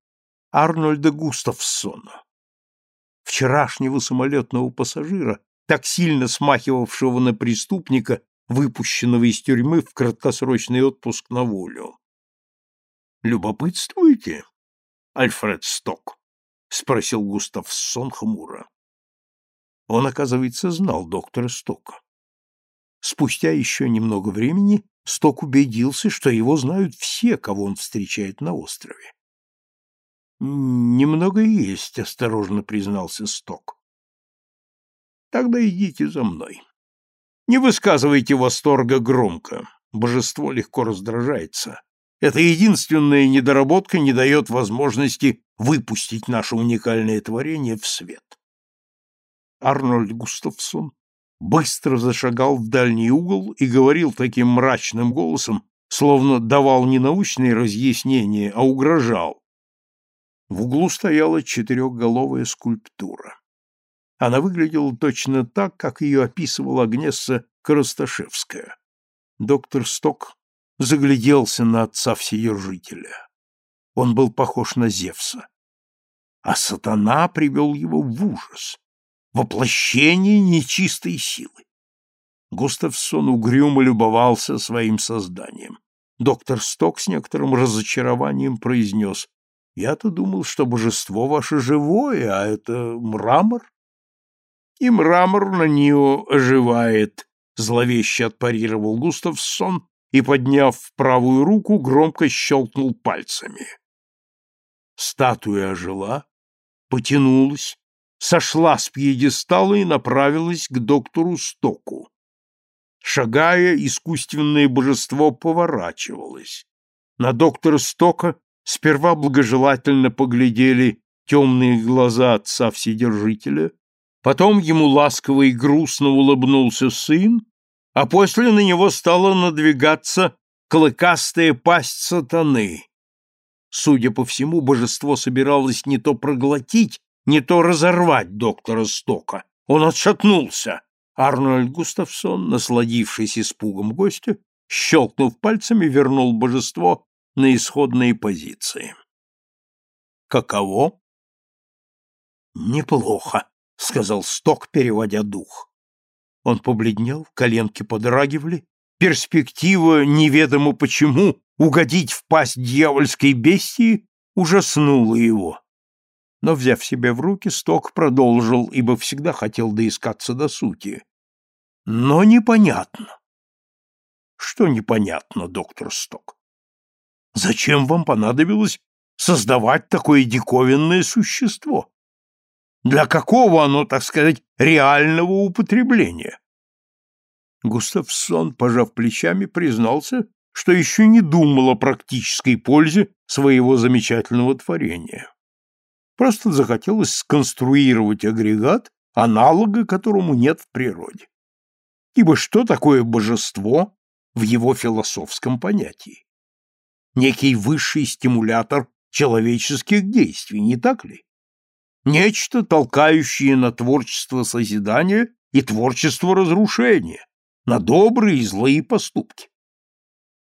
Арнольда Густавссона, вчерашнего самолетного пассажира, так сильно смахивавшего на преступника, выпущенного из тюрьмы в краткосрочный отпуск на волю. «Любопытствуете, Альфред Сток?» — спросил Густавсон хмуро. Он, оказывается, знал доктора Стока. Спустя еще немного времени Сток убедился, что его знают все, кого он встречает на острове. Немного есть, осторожно признался Сток. Тогда идите за мной. Не высказывайте восторга громко. Божество легко раздражается. Это единственная недоработка не дает возможности выпустить наше уникальное творение в свет. Арнольд Густавсон быстро зашагал в дальний угол и говорил таким мрачным голосом, словно давал не научные разъяснения, а угрожал. В углу стояла четырехголовая скульптура. Она выглядела точно так, как ее описывала Агнесса Коросташевская. Доктор Сток загляделся на отца Вседержителя. Он был похож на Зевса. А сатана привел его в ужас. Воплощение нечистой силы. Густавсон угрюмо любовался своим созданием. Доктор Сток с некоторым разочарованием произнес я-то думал, что божество ваше живое, а это мрамор. И мрамор на нее оживает, зловеще отпарировал Густавсон и, подняв правую руку, громко щелкнул пальцами. Статуя ожила, потянулась, сошла с пьедестала и направилась к доктору Стоку. Шагая, искусственное божество поворачивалось. На доктора Стока Сперва благожелательно поглядели темные глаза отца Вседержителя, потом ему ласково и грустно улыбнулся сын, а после на него стала надвигаться клыкастая пасть сатаны. Судя по всему, божество собиралось не то проглотить, не то разорвать доктора Стока. Он отшатнулся. Арнольд Густавсон, насладившись испугом гостя, щелкнув пальцами, вернул божество на исходные позиции. Каково? Неплохо, сказал Сток, переводя дух. Он побледнел, коленки подрагивали. Перспектива, неведомо почему, угодить в пасть дьявольской бестии ужаснула его. Но, взяв себя в руки, Сток продолжил, ибо всегда хотел доискаться до сути. Но непонятно. Что непонятно, доктор Сток? Зачем вам понадобилось создавать такое диковинное существо? Для какого оно, так сказать, реального употребления? Густавсон, пожав плечами, признался, что еще не думал о практической пользе своего замечательного творения. Просто захотелось сконструировать агрегат, аналога которому нет в природе. Ибо что такое божество в его философском понятии? Некий высший стимулятор человеческих действий, не так ли? Нечто, толкающее на творчество созидания и творчество разрушения, на добрые и злые поступки.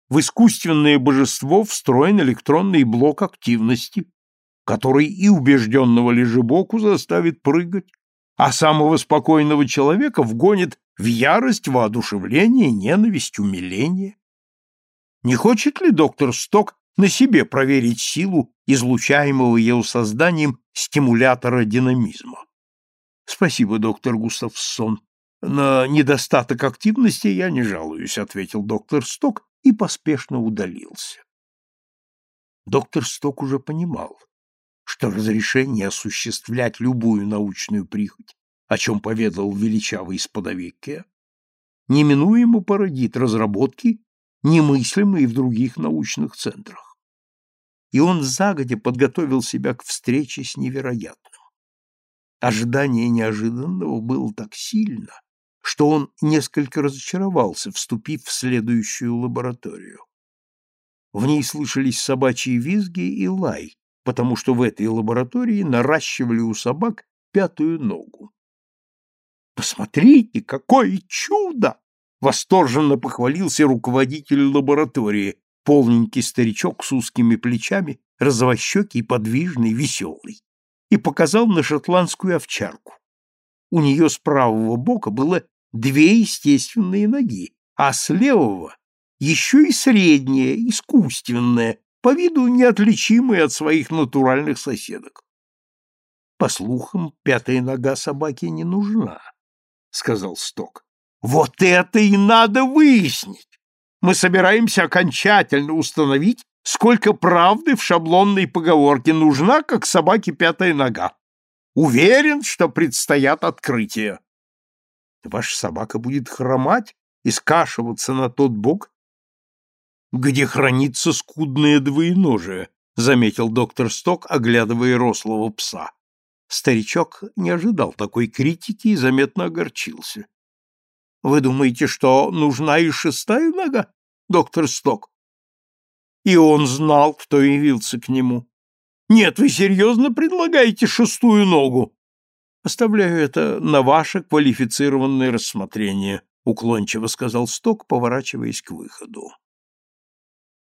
В искусственное божество встроен электронный блок активности, который и убежденного лежебоку заставит прыгать, а самого спокойного человека вгонит в ярость, воодушевление, ненависть, умиление. Не хочет ли доктор Сток на себе проверить силу излучаемого его созданием стимулятора динамизма? Спасибо, доктор Густавсон. На недостаток активности я не жалуюсь, ответил доктор Сток и поспешно удалился. Доктор Сток уже понимал, что разрешение осуществлять любую научную прихоть, о чем поведал величавый Сподовеккия, неминуемо породит разработки, немыслимые в других научных центрах. И он загодя подготовил себя к встрече с невероятным. Ожидание неожиданного было так сильно, что он несколько разочаровался, вступив в следующую лабораторию. В ней слышались собачьи визги и лай, потому что в этой лаборатории наращивали у собак пятую ногу. «Посмотрите, какое чудо!» — восторженно похвалился руководитель лаборатории, полненький старичок с узкими плечами, розовощекий, подвижный, веселый, и показал на шотландскую овчарку. У нее с правого бока было две естественные ноги, а с левого еще и средняя, искусственная, по виду неотличимая от своих натуральных соседок. По слухам, пятая нога собаки не нужна, сказал Сток. Вот это и надо выяснить. Мы собираемся окончательно установить, сколько правды в шаблонной поговорке нужна, как собаке пятая нога. Уверен, что предстоят открытия. Ваша собака будет хромать и скашиваться на тот бок, где хранится скудное двоеножие, заметил доктор Сток, оглядывая рослого пса. Старичок не ожидал такой критики и заметно огорчился. Вы думаете, что нужна и шестая нога, доктор Сток? И он знал, кто явился к нему. Нет, вы серьезно предлагаете шестую ногу? Оставляю это на ваше квалифицированное рассмотрение, уклончиво сказал Сток, поворачиваясь к выходу.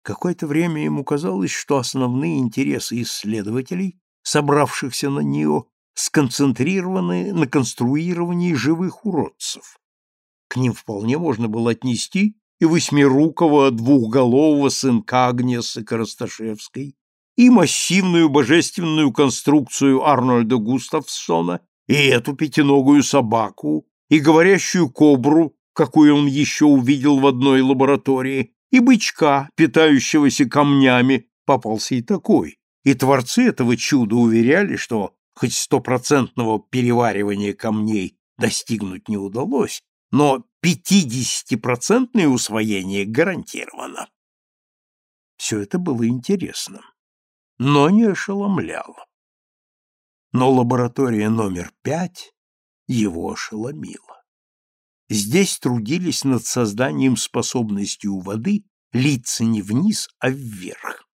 Какое-то время ему казалось, что основные интересы исследователей, собравшихся на нее, сконцентрированы на конструировании живых уродцев. К ним вполне можно было отнести и восьмирукого двухголового сынка Агнесы Коросташевской, и массивную божественную конструкцию Арнольда Густавсона, и эту пятиногую собаку, и говорящую кобру, какую он еще увидел в одной лаборатории, и бычка, питающегося камнями, попался и такой. И творцы этого чуда уверяли, что хоть стопроцентного переваривания камней достигнуть не удалось, но пятидесятипроцентное усвоение гарантировано. Все это было интересно, но не ошеломляло. Но лаборатория номер пять его ошеломила. Здесь трудились над созданием способности у воды литься не вниз, а вверх.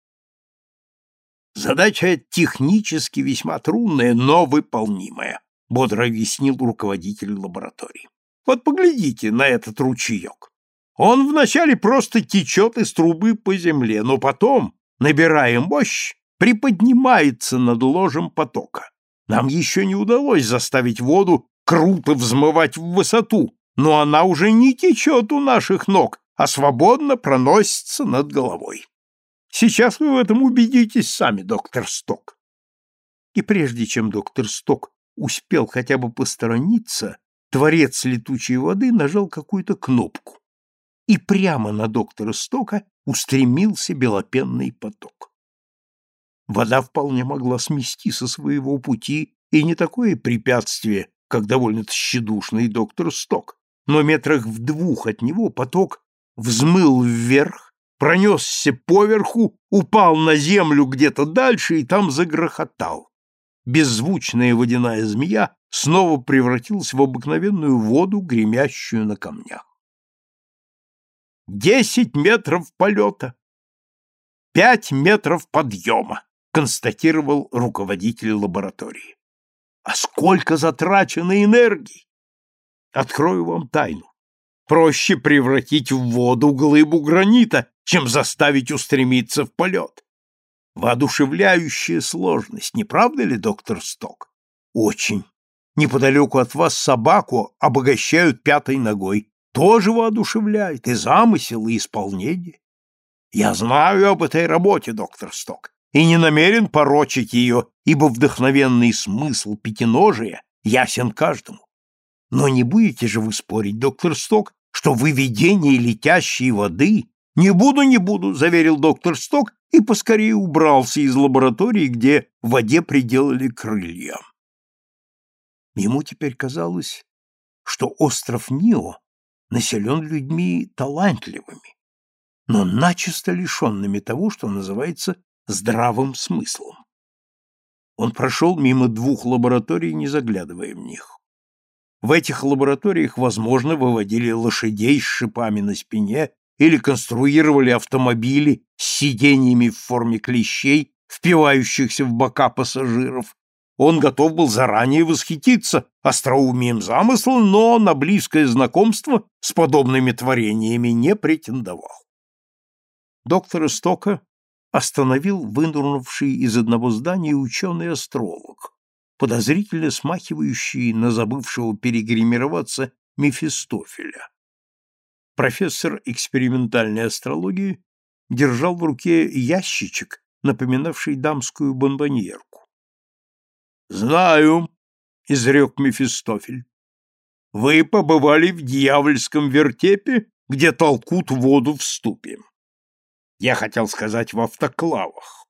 Задача технически весьма трудная, но выполнимая, бодро объяснил руководитель лаборатории. Вот поглядите на этот ручеек. Он вначале просто течет из трубы по земле, но потом, набирая мощь, приподнимается над ложем потока. Нам еще не удалось заставить воду круто взмывать в высоту, но она уже не течет у наших ног, а свободно проносится над головой. Сейчас вы в этом убедитесь сами, доктор Сток. И прежде чем доктор Сток успел хотя бы посторониться, творец летучей воды нажал какую-то кнопку, и прямо на доктора Стока устремился белопенный поток. Вода вполне могла смести со своего пути и не такое препятствие, как довольно тщедушный доктор Сток, но метрах в двух от него поток взмыл вверх, пронесся поверху, упал на землю где-то дальше и там загрохотал. Беззвучная водяная змея снова превратилась в обыкновенную воду, гремящую на камнях. «Десять метров полета! Пять метров подъема!» — констатировал руководитель лаборатории. «А сколько затрачено энергии! Открою вам тайну. Проще превратить в воду глыбу гранита, чем заставить устремиться в полет. Воодушевляющая сложность, не правда ли, доктор Сток? Очень. Неподалеку от вас собаку обогащают пятой ногой. Тоже воодушевляет и замысел, и исполнение. Я знаю об этой работе, доктор Сток, и не намерен порочить ее, ибо вдохновенный смысл пятиножия ясен каждому. Но не будете же вы спорить, доктор Сток, что выведение летящей воды... Не буду, не буду, заверил доктор Сток и поскорее убрался из лаборатории, где в воде приделали крылья. Ему теперь казалось, что остров Нио населен людьми талантливыми, но начисто лишенными того, что называется здравым смыслом. Он прошел мимо двух лабораторий, не заглядывая в них. В этих лабораториях, возможно, выводили лошадей с шипами на спине или конструировали автомобили с сиденьями в форме клещей, впивающихся в бока пассажиров. Он готов был заранее восхититься остроумием замысла, но на близкое знакомство с подобными творениями не претендовал. Доктора Стока остановил вынурнувший из одного здания ученый-астролог, подозрительно смахивающий на забывшего перегримироваться Мефистофеля. Профессор экспериментальной астрологии держал в руке ящичек, напоминавший дамскую бомбоньерку. «Знаю», — изрек Мефистофель, — «вы побывали в дьявольском вертепе, где толкут воду в ступе. Я хотел сказать в автоклавах.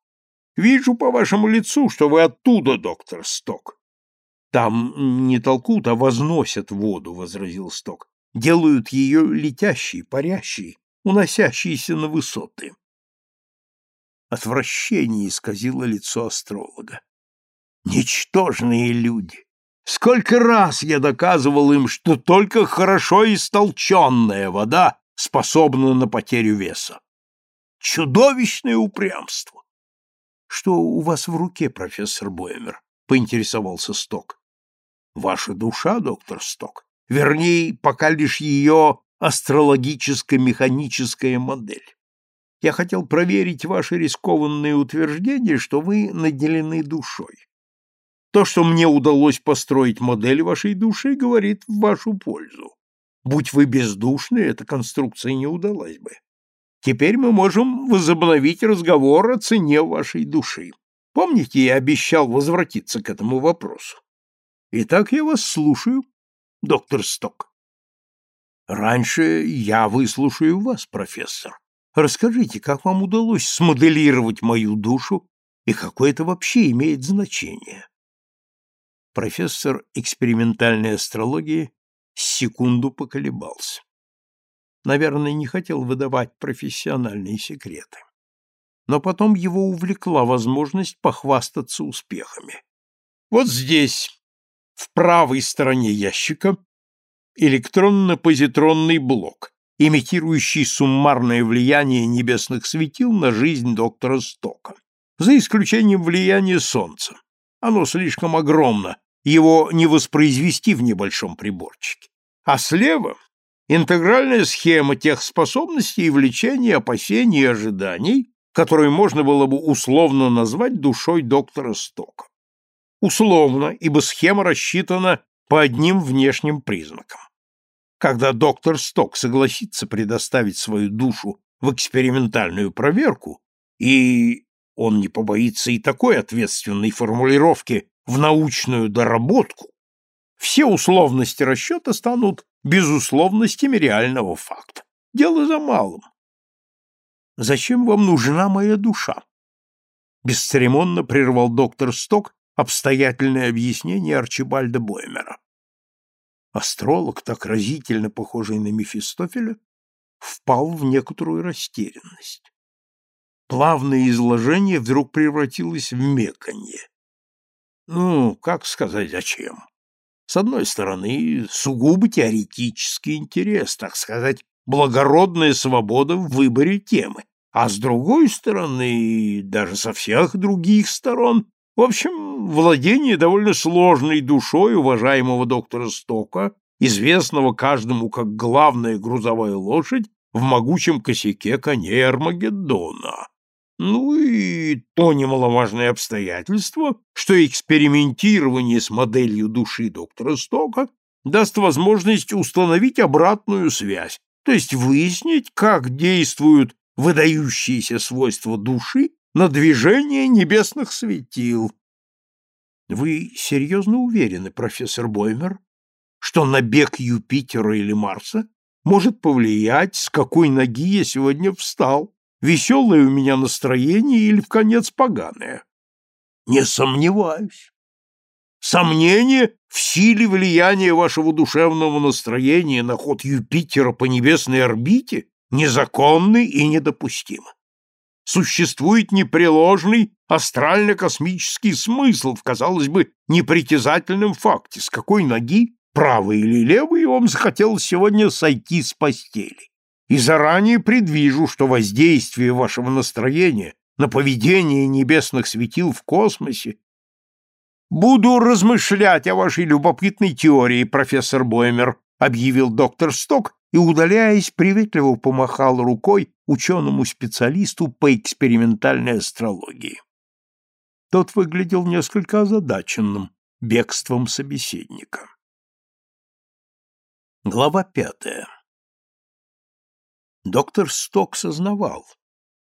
Вижу по вашему лицу, что вы оттуда, доктор Сток. Там не толкут, а возносят воду, возразил Сток. Делают ее летящей, парящей, уносящейся на высоты. Отвращение исказило лицо астролога. Ничтожные люди! Сколько раз я доказывал им, что только хорошо истолченная вода способна на потерю веса. Чудовищное упрямство. Что у вас в руке, профессор Боймер? поинтересовался Сток. Ваша душа, доктор Сток. Вернее, пока лишь ее астрологическо-механическая модель. Я хотел проверить ваше рискованное утверждение, что вы наделены душой. То, что мне удалось построить модель вашей души, говорит в вашу пользу. Будь вы бездушны, эта конструкция не удалась бы. Теперь мы можем возобновить разговор о цене вашей души. Помните, я обещал возвратиться к этому вопросу? Итак, я вас слушаю, доктор Сток. Раньше я выслушаю вас, профессор. Расскажите, как вам удалось смоделировать мою душу и какое это вообще имеет значение? Профессор экспериментальной астрологии секунду поколебался наверное, не хотел выдавать профессиональные секреты. Но потом его увлекла возможность похвастаться успехами. Вот здесь, в правой стороне ящика, электронно-позитронный блок, имитирующий суммарное влияние небесных светил на жизнь доктора Стока, за исключением влияния Солнца. Оно слишком огромно, его не воспроизвести в небольшом приборчике. А слева интегральная схема тех способностей и влечений, опасений и ожиданий, которые можно было бы условно назвать душой доктора Стока. Условно, ибо схема рассчитана по одним внешним признакам. Когда доктор Сток согласится предоставить свою душу в экспериментальную проверку, и он не побоится и такой ответственной формулировки в научную доработку, все условности расчета станут безусловностями реального факта. Дело за малым. Зачем вам нужна моя душа? Бесцеремонно прервал доктор Сток обстоятельное объяснение Арчибальда Боймера. Астролог, так разительно похожий на Мефистофеля, впал в некоторую растерянность. Плавное изложение вдруг превратилось в меканье. Ну, как сказать, зачем? С одной стороны, сугубо теоретический интерес, так сказать, благородная свобода в выборе темы, а с другой стороны, даже со всех других сторон, в общем, владение довольно сложной душой уважаемого доктора Стока, известного каждому как главная грузовая лошадь в могучем косяке коней Армагеддона. Ну и то немаловажное обстоятельство, что экспериментирование с моделью души доктора Стока даст возможность установить обратную связь, то есть выяснить, как действуют выдающиеся свойства души на движение небесных светил. Вы серьезно уверены, профессор Боймер, что набег Юпитера или Марса может повлиять, с какой ноги я сегодня встал? веселое у меня настроение или, в конец, поганое? Не сомневаюсь. Сомнение в силе влияния вашего душевного настроения на ход Юпитера по небесной орбите незаконны и недопустимы. Существует непреложный астрально-космический смысл в, казалось бы, непритязательном факте, с какой ноги, правой или левой, вам захотелось сегодня сойти с постели. И заранее предвижу, что воздействие вашего настроения на поведение небесных светил в космосе Буду размышлять о вашей любопытной теории, профессор Боймер, объявил доктор Сток и, удаляясь, приветливо помахал рукой ученому-специалисту по экспериментальной астрологии. Тот выглядел несколько озадаченным бегством собеседника. Глава пятая. Доктор Сток сознавал,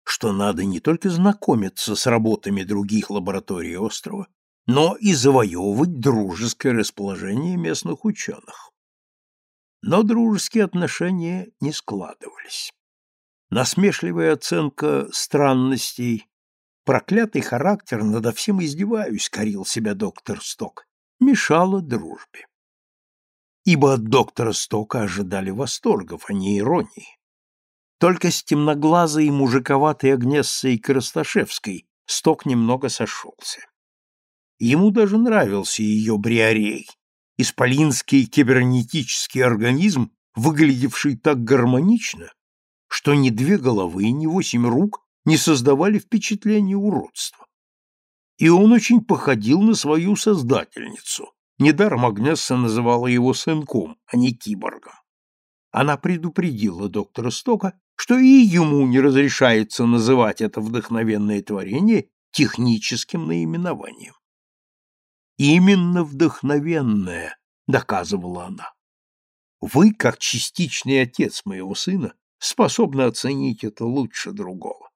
что надо не только знакомиться с работами других лабораторий острова, но и завоевывать дружеское расположение местных ученых. Но дружеские отношения не складывались. Насмешливая оценка странностей, проклятый характер, надо всем издеваюсь, корил себя доктор Сток, мешала дружбе. Ибо от доктора Стока ожидали восторгов, а не иронии. Только с темноглазой и мужиковатой Агнессой Красташевской Сток немного сошелся. Ему даже нравился ее бриарей, исполинский кибернетический организм, выглядевший так гармонично, что ни две головы, ни восемь рук не создавали впечатления уродства. И он очень походил на свою создательницу. Недаром Агнесса называла его сынком, а не киборгом. Она предупредила доктора Стока, что и ему не разрешается называть это вдохновенное творение техническим наименованием. Именно вдохновенная, доказывала она. Вы, как частичный отец моего сына, способны оценить это лучше другого.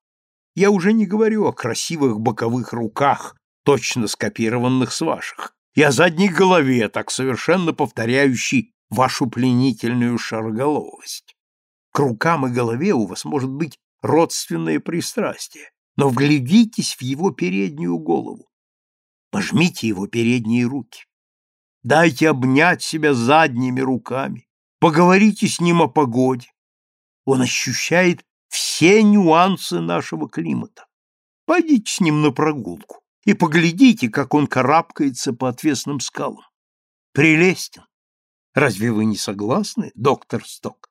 Я уже не говорю о красивых боковых руках, точно скопированных с ваших, и о задней голове, так совершенно повторяющей вашу пленительную шароголовость. К рукам и голове у вас может быть родственное пристрастие, но вглядитесь в его переднюю голову. Пожмите его передние руки. Дайте обнять себя задними руками. Поговорите с ним о погоде. Он ощущает все нюансы нашего климата. Пойдите с ним на прогулку и поглядите, как он карабкается по отвесным скалам. Прелестен. Разве вы не согласны, доктор Сток?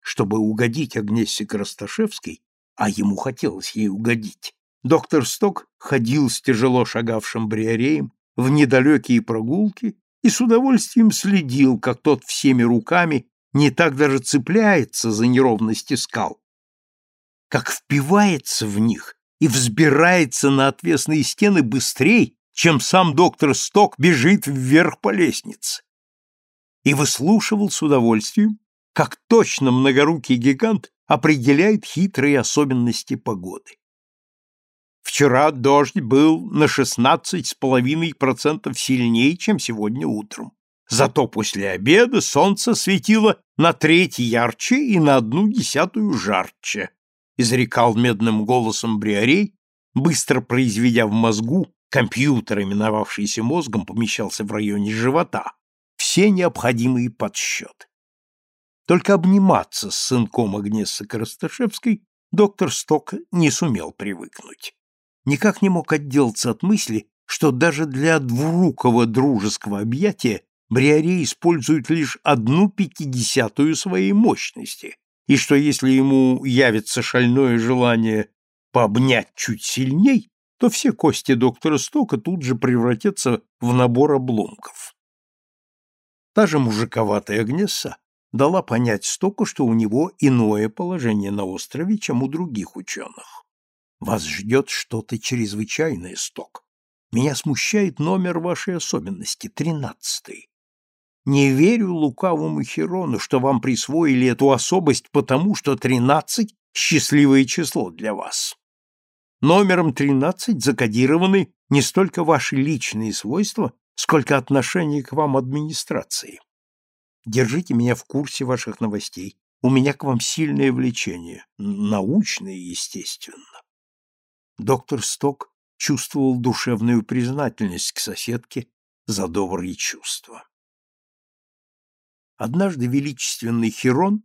Чтобы угодить Агнессе Красташевской, а ему хотелось ей угодить, Доктор Сток ходил с тяжело шагавшим бриареем в недалекие прогулки и с удовольствием следил, как тот всеми руками не так даже цепляется за неровности скал, как впивается в них и взбирается на отвесные стены быстрее, чем сам доктор Сток бежит вверх по лестнице. И выслушивал с удовольствием, как точно многорукий гигант определяет хитрые особенности погоды. Вчера дождь был на 16,5% сильнее, чем сегодня утром. Зато после обеда солнце светило на треть ярче и на одну десятую жарче, изрекал медным голосом Бриарей, быстро произведя в мозгу, компьютер, именовавшийся мозгом, помещался в районе живота, все необходимые подсчеты. Только обниматься с сынком Агнессы Коросташевской доктор Сток не сумел привыкнуть никак не мог отделаться от мысли, что даже для двурукого дружеского объятия Бриаре использует лишь одну пятидесятую своей мощности, и что если ему явится шальное желание пообнять чуть сильней, то все кости доктора Стока тут же превратятся в набор обломков. Та же мужиковатая Агнесса дала понять Стоку, что у него иное положение на острове, чем у других ученых. Вас ждет что-то чрезвычайное, Сток. Меня смущает номер вашей особенности, тринадцатый. Не верю лукавому Херону, что вам присвоили эту особость потому, что тринадцать — счастливое число для вас. Номером тринадцать закодированы не столько ваши личные свойства, сколько отношение к вам администрации. Держите меня в курсе ваших новостей, у меня к вам сильное влечение, научное, естественно. Доктор Сток чувствовал душевную признательность к соседке за добрые чувства. Однажды величественный Херон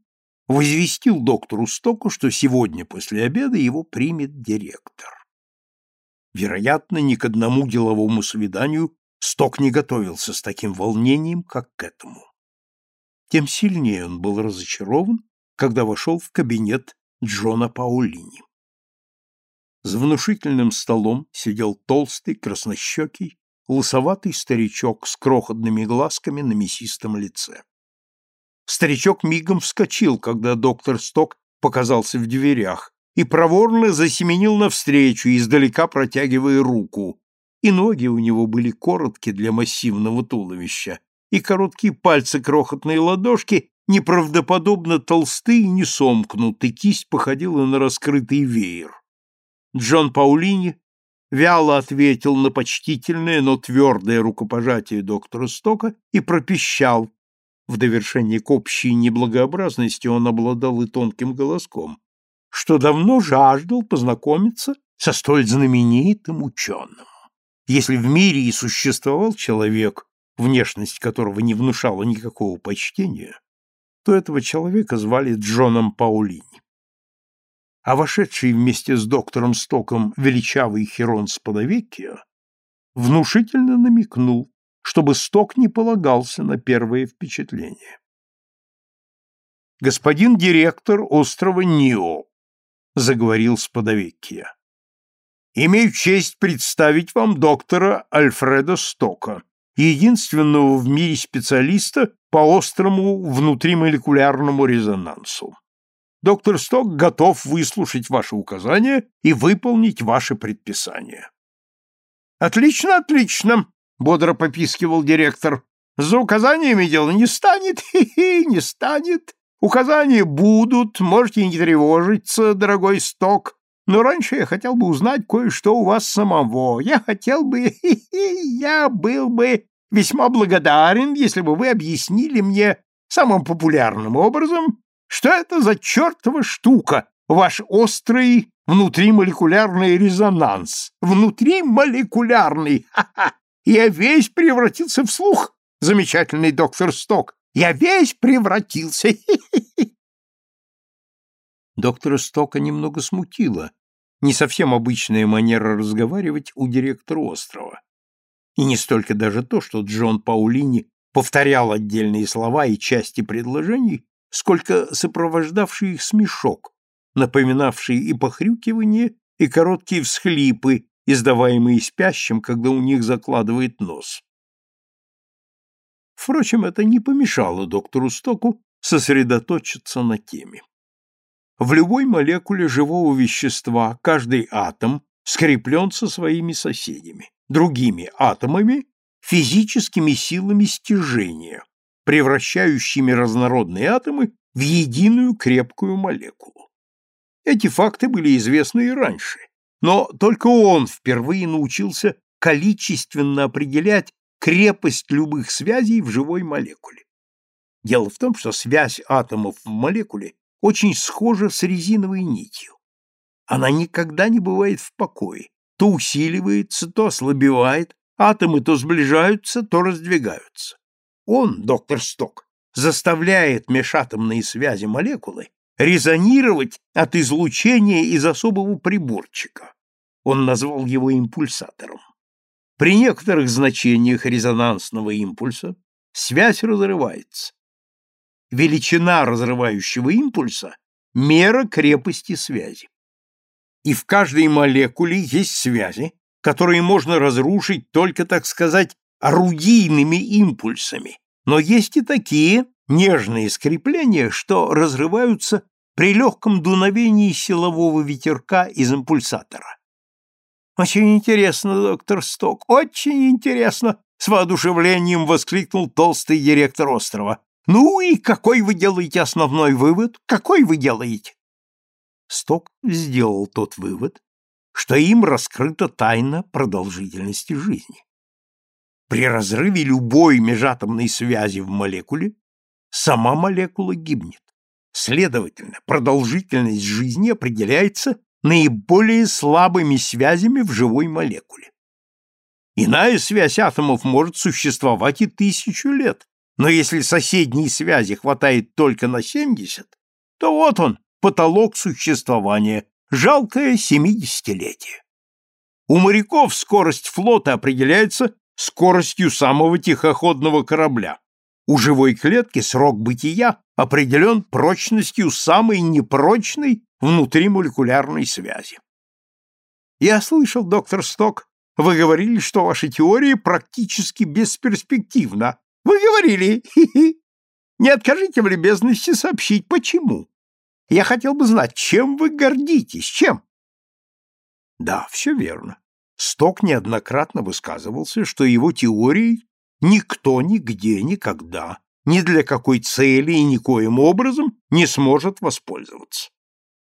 возвестил доктору Стоку, что сегодня после обеда его примет директор. Вероятно, ни к одному деловому свиданию Сток не готовился с таким волнением, как к этому. Тем сильнее он был разочарован, когда вошел в кабинет Джона Паулини. За внушительным столом сидел толстый, краснощекий, лысоватый старичок с крохотными глазками на мясистом лице. Старичок мигом вскочил, когда доктор Сток показался в дверях, и проворно засеменил навстречу, издалека протягивая руку. И ноги у него были короткие для массивного туловища, и короткие пальцы крохотной ладошки неправдоподобно толсты и не сомкнуты, кисть походила на раскрытый веер. Джон Паулини вяло ответил на почтительное, но твердое рукопожатие доктора Стока и пропищал. В довершение к общей неблагообразности он обладал и тонким голоском, что давно жаждал познакомиться со столь знаменитым ученым. Если в мире и существовал человек, внешность которого не внушала никакого почтения, то этого человека звали Джоном Паулини. А вошедший вместе с доктором Стоком величавый Херон Спадовеккио внушительно намекнул, чтобы Сток не полагался на первое впечатление. «Господин директор острова Нио», — заговорил Спадовеккио, — «имею честь представить вам доктора Альфреда Стока, единственного в мире специалиста по острому внутримолекулярному резонансу. Доктор Сток готов выслушать ваши указания и выполнить ваши предписания. Отлично, отлично, бодро попискивал директор. За указаниями дело не станет, <laughs> хи-хи, не станет. Указания будут, можете не тревожиться, дорогой Сток. Но раньше я хотел бы узнать кое-что у вас самого. Я хотел бы, <laughs> хи-хи, я был бы весьма благодарен, если бы вы объяснили мне самым популярным образом, что это за чертова штука, ваш острый внутримолекулярный резонанс. Внутримолекулярный! Ха-ха! Я весь превратился в слух, замечательный доктор Сток. Я весь превратился. Доктора Стока немного смутила не совсем обычная манера разговаривать у директора острова. И не столько даже то, что Джон Паулини повторял отдельные слова и части предложений, сколько сопровождавший их смешок, напоминавший и похрюкивание, и короткие всхлипы, издаваемые спящим, когда у них закладывает нос. Впрочем, это не помешало доктору Стоку сосредоточиться на теме. В любой молекуле живого вещества каждый атом скреплен со своими соседями другими атомами физическими силами стяжения, превращающими разнородные атомы в единую крепкую молекулу. Эти факты были известны и раньше, но только он впервые научился количественно определять крепость любых связей в живой молекуле. Дело в том, что связь атомов в молекуле очень схожа с резиновой нитью. Она никогда не бывает в покое, то усиливается, то ослабевает, атомы то сближаются, то раздвигаются. Он, доктор Сток, заставляет межатомные связи молекулы резонировать от излучения из особого приборчика. Он назвал его импульсатором. При некоторых значениях резонансного импульса связь разрывается. Величина разрывающего импульса – мера крепости связи и в каждой молекуле есть связи, которые можно разрушить только, так сказать, орудийными импульсами. Но есть и такие нежные скрепления, что разрываются при легком дуновении силового ветерка из импульсатора. «Очень интересно, доктор Сток, очень интересно!» С воодушевлением воскликнул толстый директор острова. «Ну и какой вы делаете основной вывод? Какой вы делаете?» Сток сделал тот вывод, что им раскрыта тайна продолжительности жизни. При разрыве любой межатомной связи в молекуле сама молекула гибнет. Следовательно, продолжительность жизни определяется наиболее слабыми связями в живой молекуле. Иная связь атомов может существовать и тысячу лет, но если соседней связи хватает только на 70, то вот он, потолок существования, жалкое семидесятилетие. У моряков скорость флота определяется скоростью самого тихоходного корабля. У живой клетки срок бытия определен прочностью самой непрочной внутримолекулярной связи. Я слышал, доктор Сток, вы говорили, что ваша теория практически бесперспективна. Вы говорили, хи-хи. Не откажите в любезности сообщить, почему. Я хотел бы знать, чем вы гордитесь, чем? Да, все верно. Сток неоднократно высказывался, что его теорией никто нигде никогда ни для какой цели и никоим образом не сможет воспользоваться.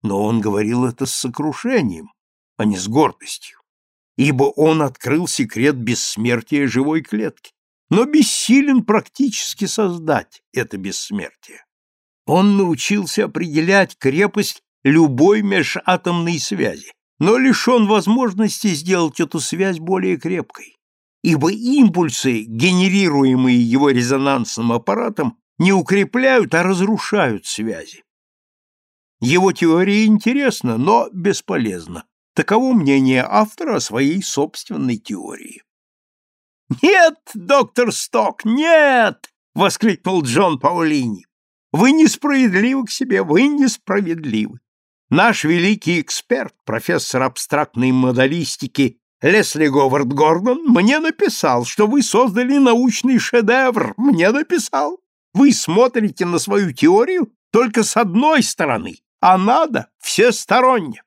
Но он говорил это с сокрушением, а не с гордостью, ибо он открыл секрет бессмертия живой клетки, но бессилен практически создать это бессмертие. Он научился определять крепость любой межатомной связи, но лишен возможности сделать эту связь более крепкой, ибо импульсы, генерируемые его резонансным аппаратом, не укрепляют, а разрушают связи. Его теория интересна, но бесполезна. Таково мнение автора о своей собственной теории. «Нет, доктор Сток, нет!» — воскликнул Джон Паулини. Вы несправедливы к себе, вы несправедливы. Наш великий эксперт, профессор абстрактной модалистики Лесли Говард Гордон, мне написал, что вы создали научный шедевр. Мне написал. Вы смотрите на свою теорию только с одной стороны, а надо всесторонне.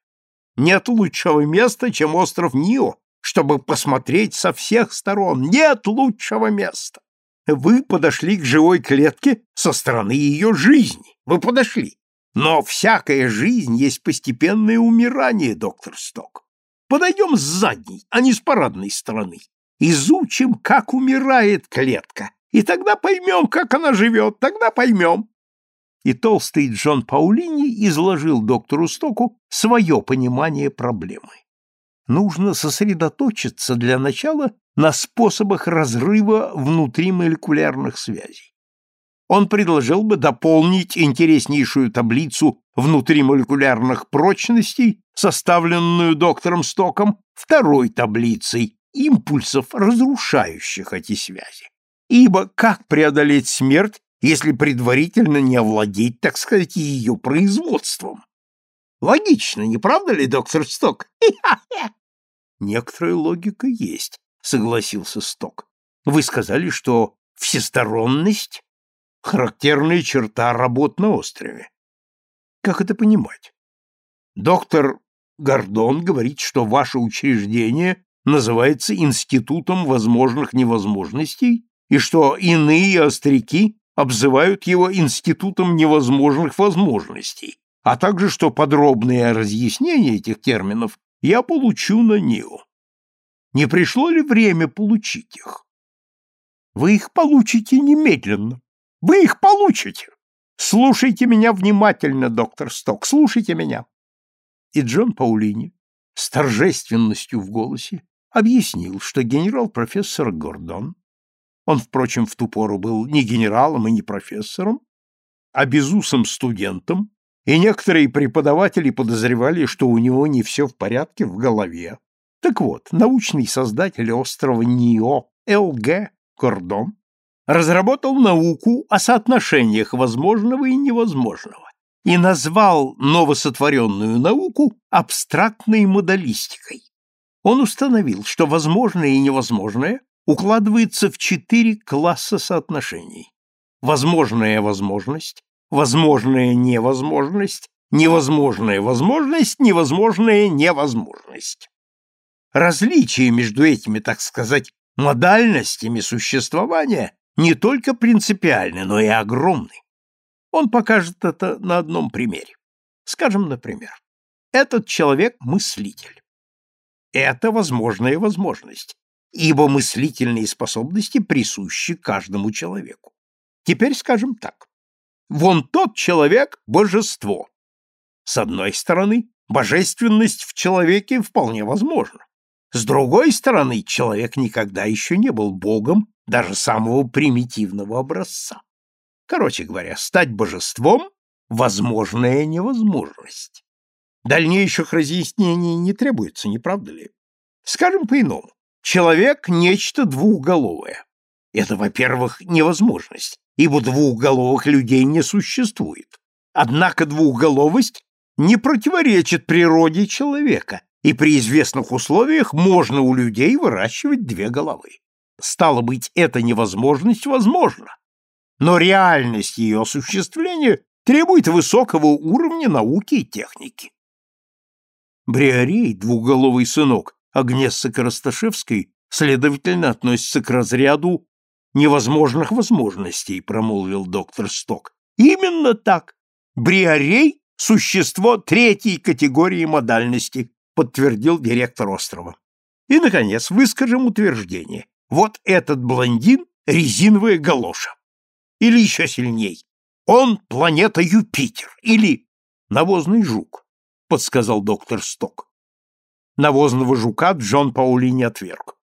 Нет лучшего места, чем остров Нио, чтобы посмотреть со всех сторон. Нет лучшего места. Вы подошли к живой клетке со стороны ее жизни. Вы подошли. Но всякая жизнь есть постепенное умирание, доктор Сток. Подойдем с задней, а не с парадной стороны. Изучим, как умирает клетка, и тогда поймем, как она живет, тогда поймем. И толстый Джон Паулини изложил доктору Стоку свое понимание проблемы. Нужно сосредоточиться для начала на способах разрыва внутримолекулярных связей. Он предложил бы дополнить интереснейшую таблицу внутримолекулярных прочностей, составленную доктором Стоком, второй таблицей импульсов, разрушающих эти связи. Ибо как преодолеть смерть, если предварительно не овладеть, так сказать, ее производством? Логично, не правда ли, доктор Сток? <laughs> Некоторая логика есть, — согласился Сток. «Вы сказали, что всесторонность — характерная черта работ на острове. Как это понимать? Доктор Гордон говорит, что ваше учреждение называется Институтом возможных невозможностей и что иные остряки обзывают его Институтом невозможных возможностей, а также что подробные разъяснения этих терминов я получу на НИО. Не пришло ли время получить их? Вы их получите немедленно. Вы их получите. Слушайте меня внимательно, доктор Сток, слушайте меня. И Джон Паулини с торжественностью в голосе объяснил, что генерал-профессор Гордон, он, впрочем, в ту пору был не генералом и не профессором, а безусым студентом, и некоторые преподаватели подозревали, что у него не все в порядке в голове, так вот, научный создатель острова Нио Л.Г. Кордон разработал науку о соотношениях возможного и невозможного и назвал новосотворенную науку абстрактной модалистикой. Он установил, что возможное и невозможное укладывается в четыре класса соотношений. Возможная возможность, возможная невозможность, невозможная возможность, невозможная невозможность. Различие между этими, так сказать, модальностями существования не только принципиальны, но и огромны. Он покажет это на одном примере. Скажем, например, этот человек – мыслитель. Это возможная возможность, ибо мыслительные способности присущи каждому человеку. Теперь скажем так. вон тот человек — божество. С одной стороны, божественность в человеке вполне возможна. С другой стороны, человек никогда еще не был богом даже самого примитивного образца. Короче говоря, стать божеством — возможная невозможность. Дальнейших разъяснений не требуется, не правда ли? Скажем по-иному. Человек — нечто двухголовое. Это, во-первых, невозможность, ибо двухголовых людей не существует. Однако двухголовость не противоречит природе человека, и при известных условиях можно у людей выращивать две головы. Стало быть, эта невозможность возможна, но реальность ее осуществления требует высокого уровня науки и техники. Бриарей, двухголовый сынок Агнессы Коросташевской, следовательно, относится к разряду невозможных возможностей, промолвил доктор Сток. Именно так. Бриарей – существо третьей категории модальности, подтвердил директор острова. И, наконец, выскажем утверждение. Вот этот блондин – резиновая галоша. Или еще сильней. Он – планета Юпитер. Или навозный жук, подсказал доктор Сток. Навозного жука Джон Паули не отверг.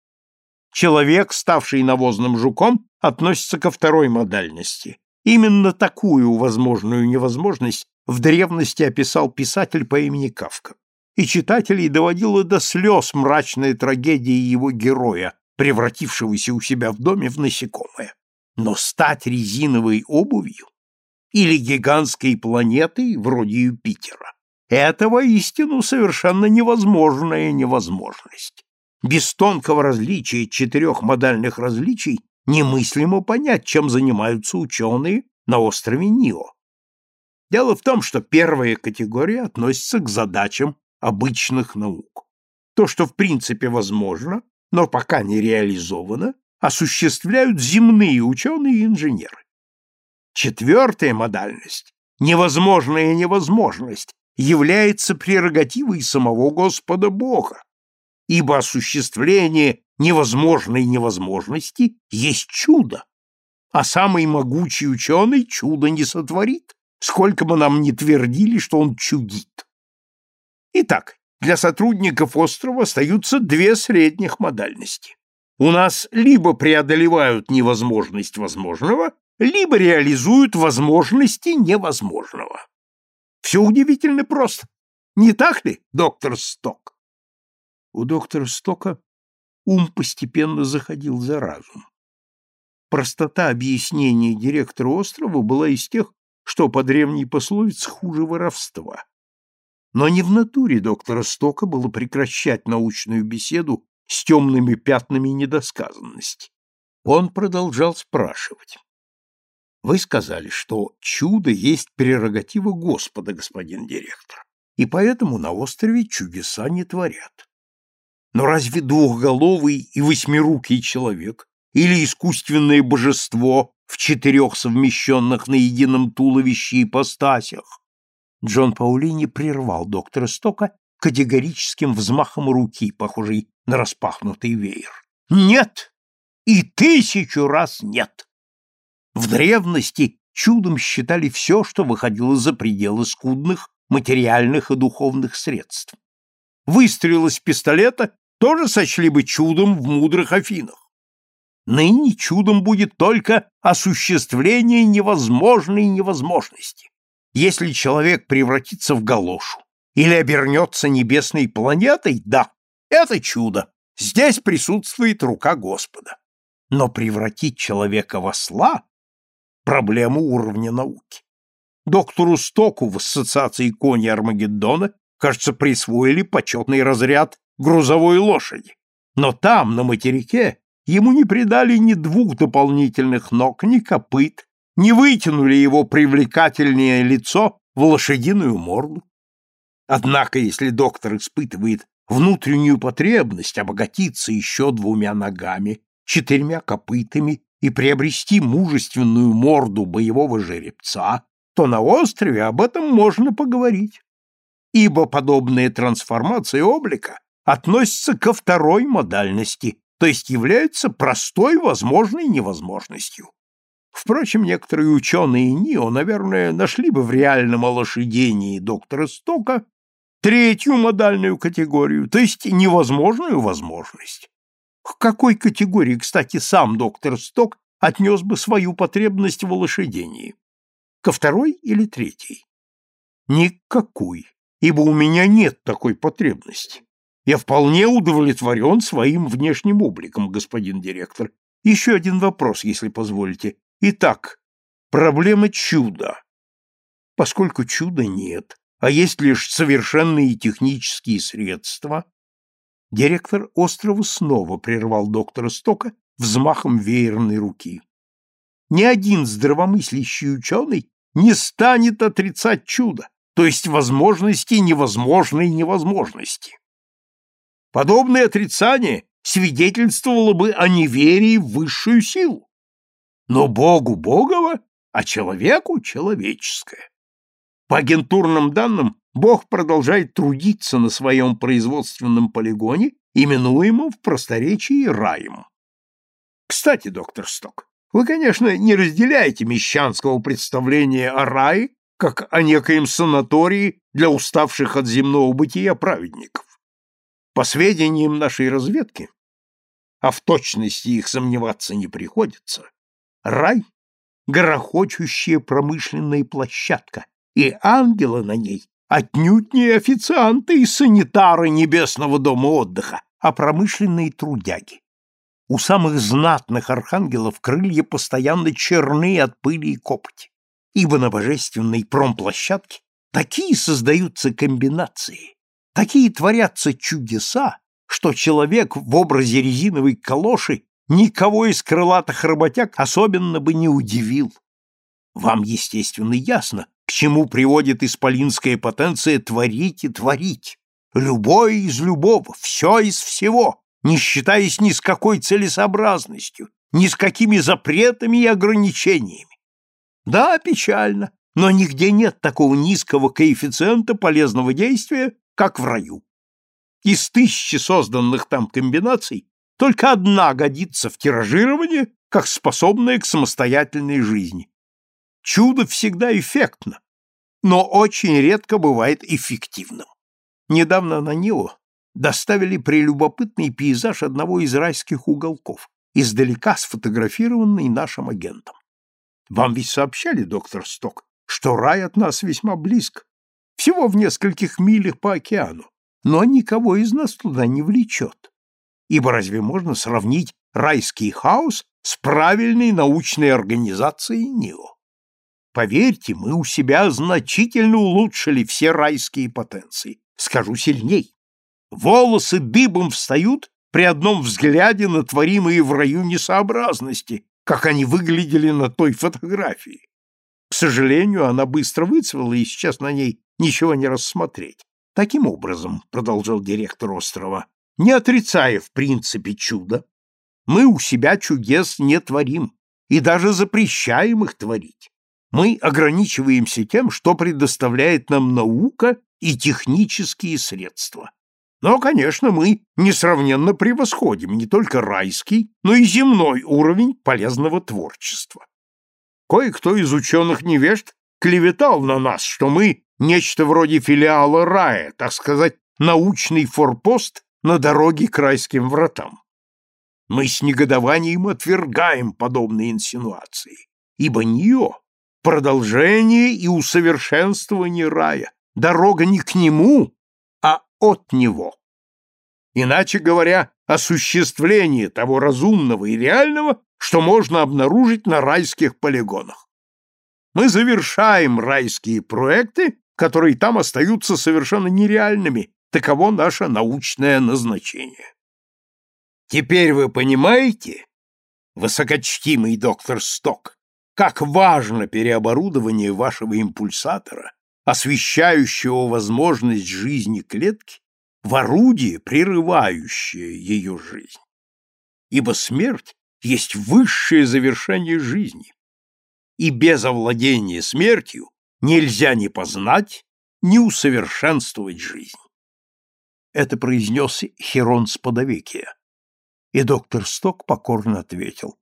Человек, ставший навозным жуком, относится ко второй модальности. Именно такую возможную невозможность в древности описал писатель по имени Кавка и читателей доводила до слез мрачная трагедия его героя, превратившегося у себя в доме в насекомое. Но стать резиновой обувью или гигантской планетой вроде Юпитера — это воистину совершенно невозможная невозможность. Без тонкого различия четырех модальных различий немыслимо понять, чем занимаются ученые на острове Нио. Дело в том, что первая категория относится к задачам обычных наук. То, что в принципе возможно, но пока не реализовано, осуществляют земные ученые и инженеры. Четвертая модальность, невозможная невозможность, является прерогативой самого Господа Бога, ибо осуществление невозможной невозможности есть чудо, а самый могучий ученый чудо не сотворит, сколько бы нам ни твердили, что он чудит. Итак, для сотрудников острова остаются две средних модальности. У нас либо преодолевают невозможность возможного, либо реализуют возможности невозможного. Все удивительно просто. Не так ли, доктор Сток? У доктора Стока ум постепенно заходил за разум. Простота объяснения директора острова была из тех, что по древней пословице хуже воровства. Но не в натуре доктора Стока было прекращать научную беседу с темными пятнами недосказанности. Он продолжал спрашивать. Вы сказали, что чудо есть прерогатива Господа, господин директор, и поэтому на острове чудеса не творят. Но разве двухголовый и восьмирукий человек или искусственное божество в четырех совмещенных на едином туловище ипостасях Джон Паулини прервал доктора Стока категорическим взмахом руки, похожей на распахнутый веер. «Нет! И тысячу раз нет!» В древности чудом считали все, что выходило за пределы скудных материальных и духовных средств. Выстрел из пистолета тоже сочли бы чудом в мудрых Афинах. Ныне чудом будет только осуществление невозможной невозможности. Если человек превратится в галошу или обернется небесной планетой, да, это чудо. Здесь присутствует рука Господа. Но превратить человека в осла — проблема уровня науки. Доктору Стоку в Ассоциации кони Армагеддона, кажется, присвоили почетный разряд грузовой лошади. Но там, на материке, ему не придали ни двух дополнительных ног, ни копыт, не вытянули его привлекательное лицо в лошадиную морду. Однако, если доктор испытывает внутреннюю потребность обогатиться еще двумя ногами, четырьмя копытами и приобрести мужественную морду боевого жеребца, то на острове об этом можно поговорить. Ибо подобная трансформация облика относится ко второй модальности, то есть является простой возможной невозможностью. Впрочем, некоторые ученые НИО, наверное, нашли бы в реальном олошадении доктора Стока третью модальную категорию, то есть невозможную возможность. К какой категории, кстати, сам доктор Сток отнес бы свою потребность в олошадении? Ко второй или третьей? Никакой, ибо у меня нет такой потребности. Я вполне удовлетворен своим внешним обликом, господин директор. Еще один вопрос, если позволите. Итак, проблема чуда. Поскольку чуда нет, а есть лишь совершенные технические средства, директор острова снова прервал доктора Стока взмахом веерной руки. Ни один здравомыслящий ученый не станет отрицать чудо, то есть возможности невозможной невозможности. Подобное отрицание свидетельствовало бы о неверии в высшую силу. Но Богу Богово, а человеку человеческое. По агентурным данным, Бог продолжает трудиться на своем производственном полигоне, именуемом в просторечии раем. Кстати, доктор Сток, вы, конечно, не разделяете мещанского представления о рае как о некоем санатории для уставших от земного бытия праведников. По сведениям нашей разведки, а в точности их сомневаться не приходится, рай — грохочущая промышленная площадка, и ангелы на ней отнюдь не официанты и санитары небесного дома отдыха, а промышленные трудяги. У самых знатных архангелов крылья постоянно черны от пыли и копоти, ибо на божественной промплощадке такие создаются комбинации, такие творятся чудеса, что человек в образе резиновой калоши никого из крылатых работяг особенно бы не удивил. Вам, естественно, ясно, к чему приводит исполинская потенция творить и творить. Любое из любого, все из всего, не считаясь ни с какой целесообразностью, ни с какими запретами и ограничениями. Да, печально, но нигде нет такого низкого коэффициента полезного действия, как в раю. Из тысячи созданных там комбинаций только одна годится в тиражирование, как способная к самостоятельной жизни. Чудо всегда эффектно, но очень редко бывает эффективным. Недавно на него доставили прелюбопытный пейзаж одного из райских уголков, издалека сфотографированный нашим агентом. Вам ведь сообщали, доктор Сток, что рай от нас весьма близко, всего в нескольких милях по океану, но никого из нас туда не влечет. Ибо разве можно сравнить райский хаос с правильной научной организацией НИО? Поверьте, мы у себя значительно улучшили все райские потенции. Скажу сильней. Волосы дыбом встают при одном взгляде на творимые в раю несообразности, как они выглядели на той фотографии. К сожалению, она быстро выцвела, и сейчас на ней ничего не рассмотреть. Таким образом, продолжал директор острова, не отрицая в принципе чуда, мы у себя чудес не творим и даже запрещаем их творить мы ограничиваемся тем, что предоставляет нам наука и технические средства. Но, конечно, мы несравненно превосходим не только райский, но и земной уровень полезного творчества. Кое-кто из ученых-невежд клеветал на нас, что мы нечто вроде филиала рая, так сказать, научный форпост на дороге к райским вратам. Мы с негодованием отвергаем подобные инсинуации, ибо НИО продолжение и усовершенствование рая, дорога не к нему, а от него. Иначе говоря, осуществление того разумного и реального, что можно обнаружить на райских полигонах. Мы завершаем райские проекты, которые там остаются совершенно нереальными, таково наше научное назначение. Теперь вы понимаете, высокочтимый доктор Сток, как важно переоборудование вашего импульсатора, освещающего возможность жизни клетки, в орудие, прерывающее ее жизнь. Ибо смерть есть высшее завершение жизни, и без овладения смертью нельзя ни познать, ни усовершенствовать жизнь. Это произнес Херон Сподовекия, и доктор Сток покорно ответил,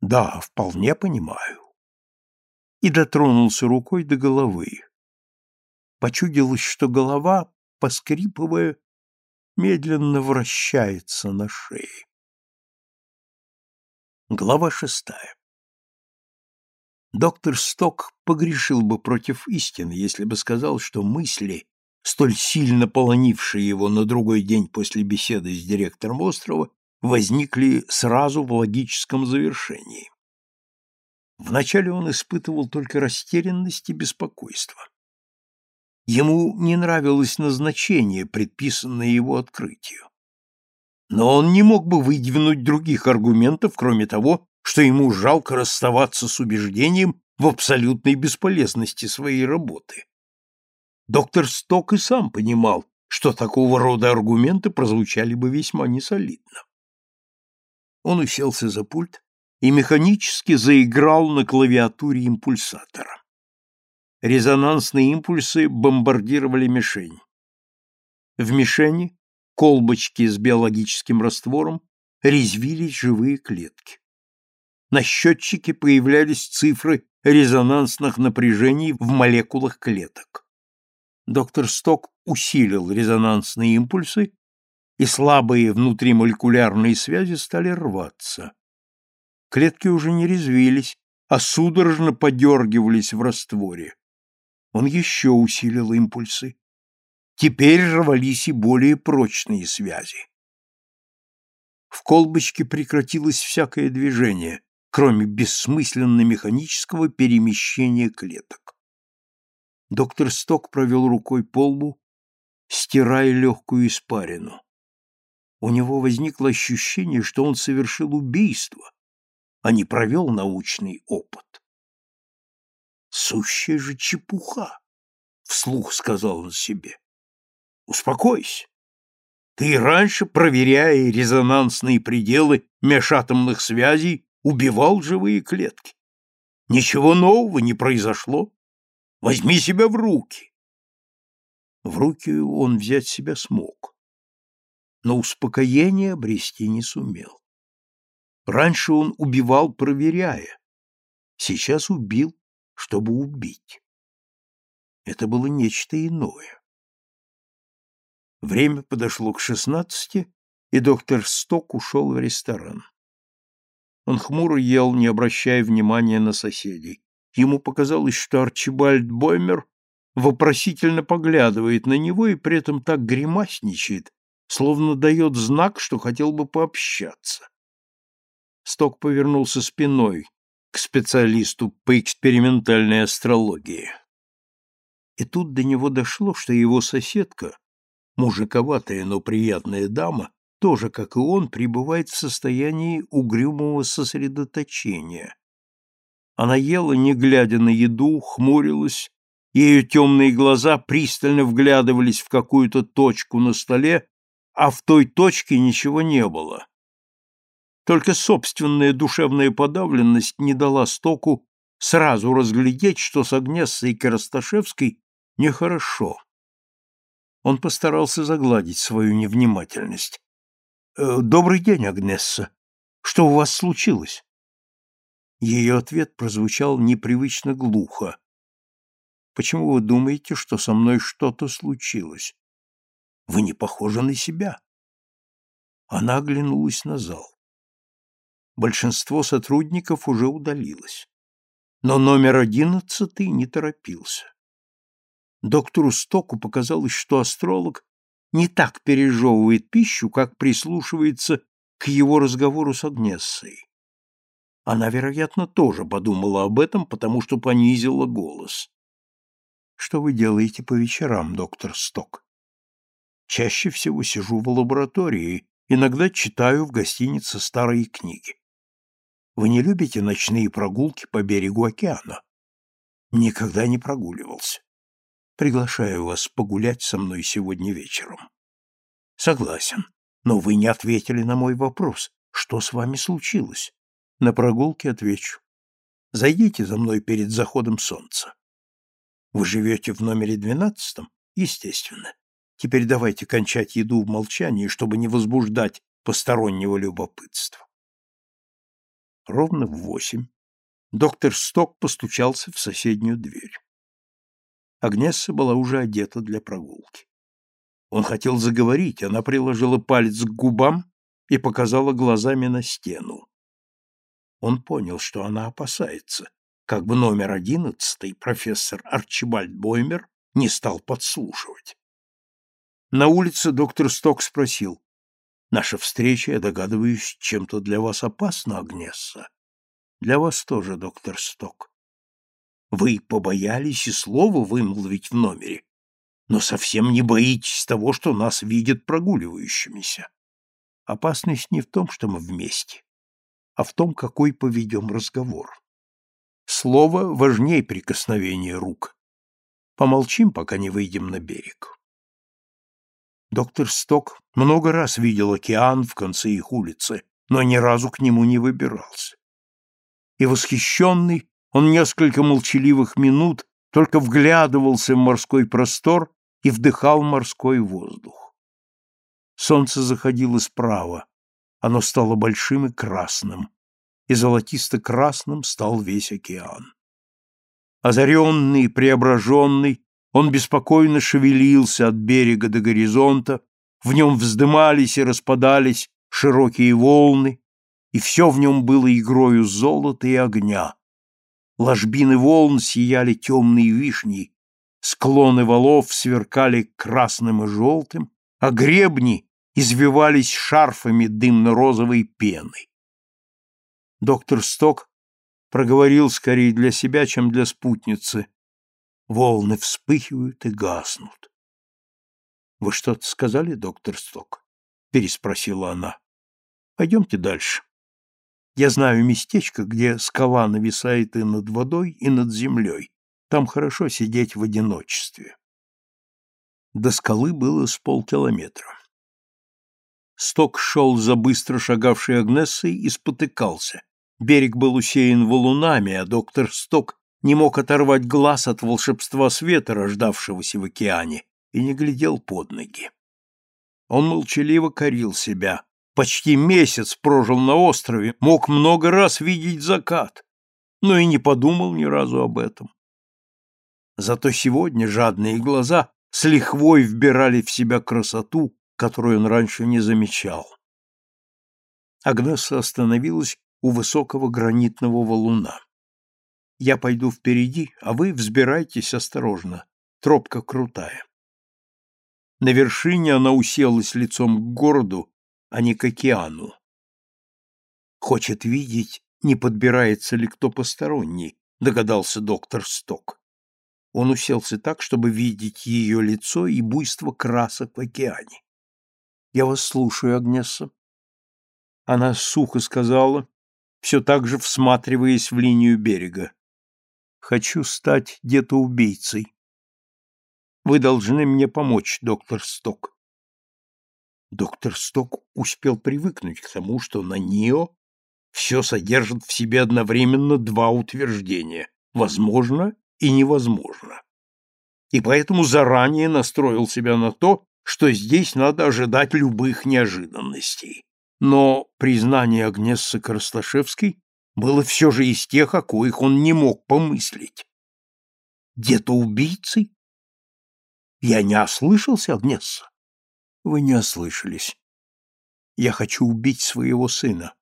«Да, вполне понимаю». и дотронулся рукой до головы. Почудилось, что голова, поскрипывая, медленно вращается на шее. Глава шестая Доктор Сток погрешил бы против истины, если бы сказал, что мысли, столь сильно полонившие его на другой день после беседы с директором острова, возникли сразу в логическом завершении. Вначале он испытывал только растерянность и беспокойство. Ему не нравилось назначение, предписанное его открытию. Но он не мог бы выдвинуть других аргументов, кроме того, что ему жалко расставаться с убеждением в абсолютной бесполезности своей работы. Доктор Сток и сам понимал, что такого рода аргументы прозвучали бы весьма несолидно. Он уселся за пульт и механически заиграл на клавиатуре импульсатора. Резонансные импульсы бомбардировали мишень. В мишени колбочки с биологическим раствором резвились живые клетки. На счетчике появлялись цифры резонансных напряжений в молекулах клеток. Доктор Сток усилил резонансные импульсы, и слабые внутримолекулярные связи стали рваться. Клетки уже не резвились, а судорожно подергивались в растворе. Он еще усилил импульсы. Теперь рвались и более прочные связи. В колбочке прекратилось всякое движение, кроме бессмысленно-механического перемещения клеток. Доктор Сток провел рукой по лбу, стирая легкую испарину. У него возникло ощущение, что он совершил убийство, а не провел научный опыт. «Сущая же чепуха!» — вслух сказал он себе. Успокойся. Ты и раньше, проверяя резонансные пределы межатомных связей, убивал живые клетки. Ничего нового не произошло. Возьми себя в руки. В руки он взять себя смог, но успокоение обрести не сумел. Раньше он убивал, проверяя, сейчас убил, чтобы убить. Это было нечто иное. Время подошло к шестнадцати, и доктор Сток ушел в ресторан. Он хмуро ел, не обращая внимания на соседей. Ему показалось, что Арчибальд Боймер вопросительно поглядывает на него и при этом так гримасничает, словно дает знак, что хотел бы пообщаться. Сток повернулся спиной к специалисту по экспериментальной астрологии. И тут до него дошло, что его соседка мужиковатая, но приятная дама, тоже, как и он, пребывает в состоянии угрюмого сосредоточения. Она ела, не глядя на еду, хмурилась, ее темные глаза пристально вглядывались в какую-то точку на столе, а в той точке ничего не было. Только собственная душевная подавленность не дала Стоку сразу разглядеть, что с Агнессой Коросташевской нехорошо. Он постарался загладить свою невнимательность. «Э, «Добрый день, Агнесса. Что у вас случилось?» Ее ответ прозвучал непривычно глухо. «Почему вы думаете, что со мной что-то случилось? Вы не похожи на себя». Она оглянулась на зал. Большинство сотрудников уже удалилось. Но номер одиннадцатый не торопился. Доктору Стоку показалось, что астролог не так пережевывает пищу, как прислушивается к его разговору с Агнессой. Она, вероятно, тоже подумала об этом, потому что понизила голос. «Что вы делаете по вечерам, доктор Сток?» «Чаще всего сижу в лаборатории, иногда читаю в гостинице старые книги. Вы не любите ночные прогулки по берегу океана?» «Никогда не прогуливался. Приглашаю вас погулять со мной сегодня вечером. Согласен, но вы не ответили на мой вопрос. Что с вами случилось? На прогулке отвечу. Зайдите за мной перед заходом солнца. Вы живете в номере двенадцатом? Естественно. Теперь давайте кончать еду в молчании, чтобы не возбуждать постороннего любопытства. Ровно в восемь Доктор Сток постучался в соседнюю дверь. Агнесса была уже одета для прогулки. Он хотел заговорить, она приложила палец к губам и показала глазами на стену. Он понял, что она опасается, как бы номер одиннадцатый, профессор Арчибальд Боймер, не стал подслушивать. На улице доктор Сток спросил, «Наша встреча, я догадываюсь, чем-то для вас опасна, Агнесса?» Для вас тоже, доктор Сток. Вы побоялись и слова вымолвить в номере, но совсем не боитесь того, что нас видят прогуливающимися. Опасность не в том, что мы вместе, а в том, какой поведем разговор. Слово важнее прикосновения рук. Помолчим, пока не выйдем на берег. Доктор Сток много раз видел океан в конце их улицы, но ни разу к нему не выбирался и восхищенный, он несколько молчаливых минут только вглядывался в морской простор и вдыхал морской воздух. Солнце заходило справа, оно стало большим и красным, и золотисто-красным стал весь океан. Озаренный и преображенный, он беспокойно шевелился от берега до горизонта, в нем вздымались и распадались широкие волны, и все в нем было игрою золота и огня. Ложбины волн сияли темной вишней, склоны валов сверкали красным и желтым, а гребни извивались шарфами дымно-розовой пены. Доктор Сток проговорил скорее для себя, чем для спутницы. Волны вспыхивают и гаснут. — Вы что-то сказали, доктор Сток? — переспросила она. — Пойдемте дальше. Я знаю местечко, где скала нависает и над водой, и над землей. Там хорошо сидеть в одиночестве. До скалы было с полкилометра. Сток шел за быстро шагавшей Агнессой и спотыкался. Берег был усеян валунами, а доктор Сток не мог оторвать глаз от волшебства света, рождавшегося в океане, и не глядел под ноги. Он молчаливо корил себя почти месяц прожил на острове, мог много раз видеть закат, но и не подумал ни разу об этом. Зато сегодня жадные глаза с лихвой вбирали в себя красоту, которую он раньше не замечал. Агнесса остановилась у высокого гранитного валуна. «Я пойду впереди, а вы взбирайтесь осторожно. Тропка крутая». На вершине она уселась лицом к городу а не к океану. Хочет видеть, не подбирается ли кто посторонний, догадался доктор Сток. Он уселся так, чтобы видеть ее лицо и буйство красок в океане. «Я вас слушаю, Агнесса». Она сухо сказала, все так же всматриваясь в линию берега. «Хочу стать где-то убийцей. Вы должны мне помочь, доктор Сток. Доктор Сток успел привыкнуть к тому, что на НИО все содержит в себе одновременно два утверждения «возможно» и «невозможно». И поэтому заранее настроил себя на то, что здесь надо ожидать любых неожиданностей. Но признание Агнессы Коросташевской было все же из тех, о коих он не мог помыслить. Где-то убийцы? Я не ослышался, Агнесса? Вы не ослышались. Я хочу убить своего сына,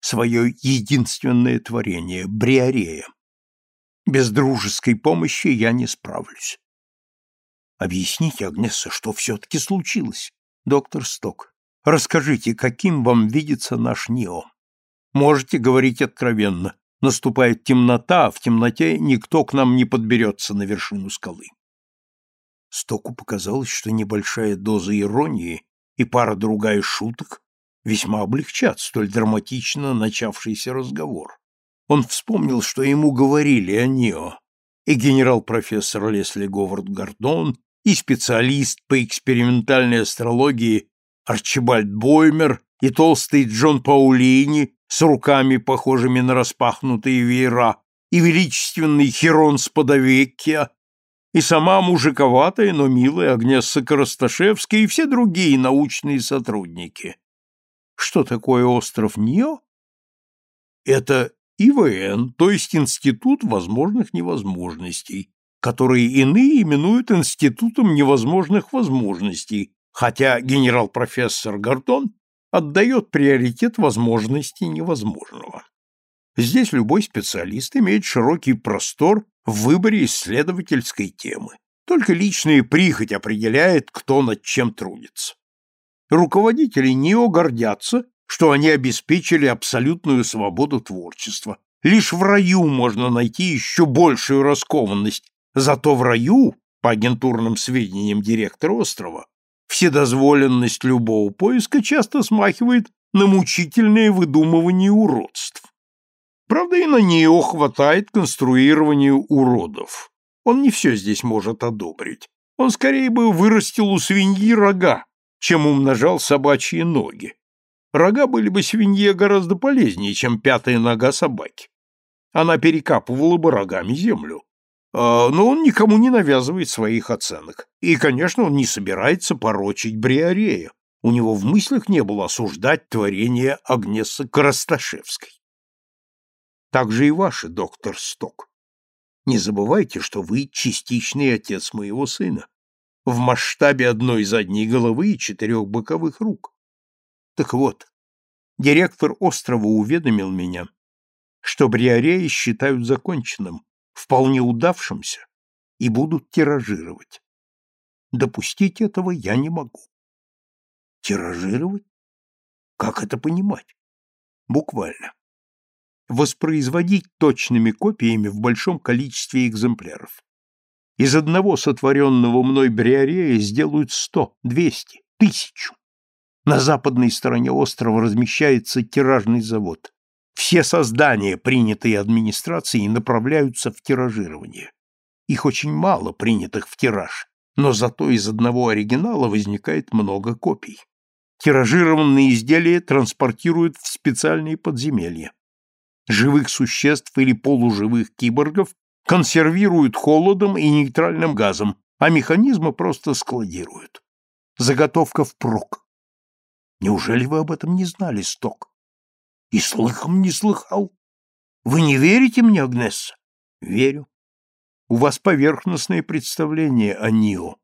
свое единственное творение, Бриарея. Без дружеской помощи я не справлюсь. Объясните, Агнесса, что все-таки случилось? Доктор Сток, расскажите, каким вам видится наш Нио? Можете говорить откровенно. Наступает темнота, а в темноте никто к нам не подберется на вершину скалы. Стоку показалось, что небольшая доза иронии и пара-другая шуток весьма облегчат столь драматично начавшийся разговор. Он вспомнил, что ему говорили о Нио, и генерал-профессор Лесли Говард Гордон, и специалист по экспериментальной астрологии Арчибальд Боймер, и толстый Джон Паулини с руками, похожими на распахнутые веера, и величественный Херон Сподовеккия, и сама мужиковатая, но милая Агнесса Коросташевская и все другие научные сотрудники. Что такое остров Нио? Это ИВН, то есть Институт возможных невозможностей, который иные именуют Институтом невозможных возможностей, хотя генерал-профессор Гордон отдает приоритет возможности невозможного. Здесь любой специалист имеет широкий простор в выборе исследовательской темы. Только личная прихоть определяет, кто над чем трудится. Руководители НИО гордятся, что они обеспечили абсолютную свободу творчества. Лишь в раю можно найти еще большую раскованность, зато в раю, по агентурным сведениям директора острова, вседозволенность любого поиска часто смахивает на мучительное выдумывание уродств. Правда, и на нее хватает конструированию уродов. Он не все здесь может одобрить. Он скорее бы вырастил у свиньи рога, чем умножал собачьи ноги. Рога были бы свинье гораздо полезнее, чем пятая нога собаки. Она перекапывала бы рогами землю. А, но он никому не навязывает своих оценок. И, конечно, он не собирается порочить Бриарея. У него в мыслях не было осуждать творение Агнесы Коросташевской. Так же и ваши, доктор Сток. Не забывайте, что вы частичный отец моего сына, в масштабе одной задней головы и четырех боковых рук. Так вот, директор острова уведомил меня, что Бриарея считают законченным, вполне удавшимся, и будут тиражировать. Допустить этого я не могу. Тиражировать? Как это понимать? Буквально воспроизводить точными копиями в большом количестве экземпляров. Из одного сотворенного мной бриарея сделают сто, двести, тысячу. На западной стороне острова размещается тиражный завод. Все создания, принятые администрацией, направляются в тиражирование. Их очень мало, принятых в тираж, но зато из одного оригинала возникает много копий. Тиражированные изделия транспортируют в специальные подземелья живых существ или полуживых киборгов консервируют холодом и нейтральным газом, а механизмы просто складируют. Заготовка впрок. Неужели вы об этом не знали, Сток? И слыхом не слыхал? Вы не верите мне, Агнесса? Верю. У вас поверхностное представление о Нио.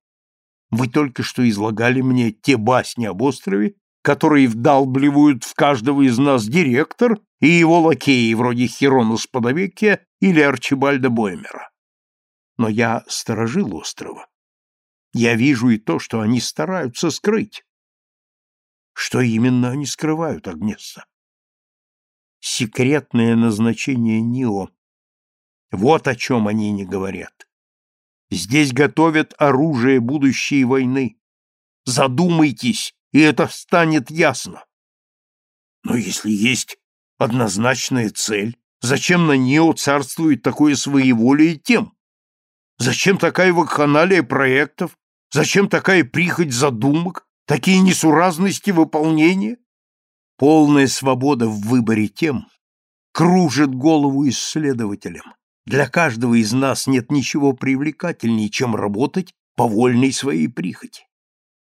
Вы только что излагали мне те басни об острове, которые вдалбливают в каждого из нас директор и его лакеи, вроде Хирона Сподовекия или Арчибальда Боймера. Но я сторожил острова. Я вижу и то, что они стараются скрыть. Что именно они скрывают, Агнесса? Секретное назначение НИО. Вот о чем они не говорят. Здесь готовят оружие будущей войны. Задумайтесь, и это станет ясно. Но если есть однозначная цель, зачем на нее царствует такое своеволие тем? Зачем такая вакханалия проектов? Зачем такая прихоть задумок? Такие несуразности выполнения? Полная свобода в выборе тем кружит голову исследователям. Для каждого из нас нет ничего привлекательнее, чем работать по вольной своей прихоти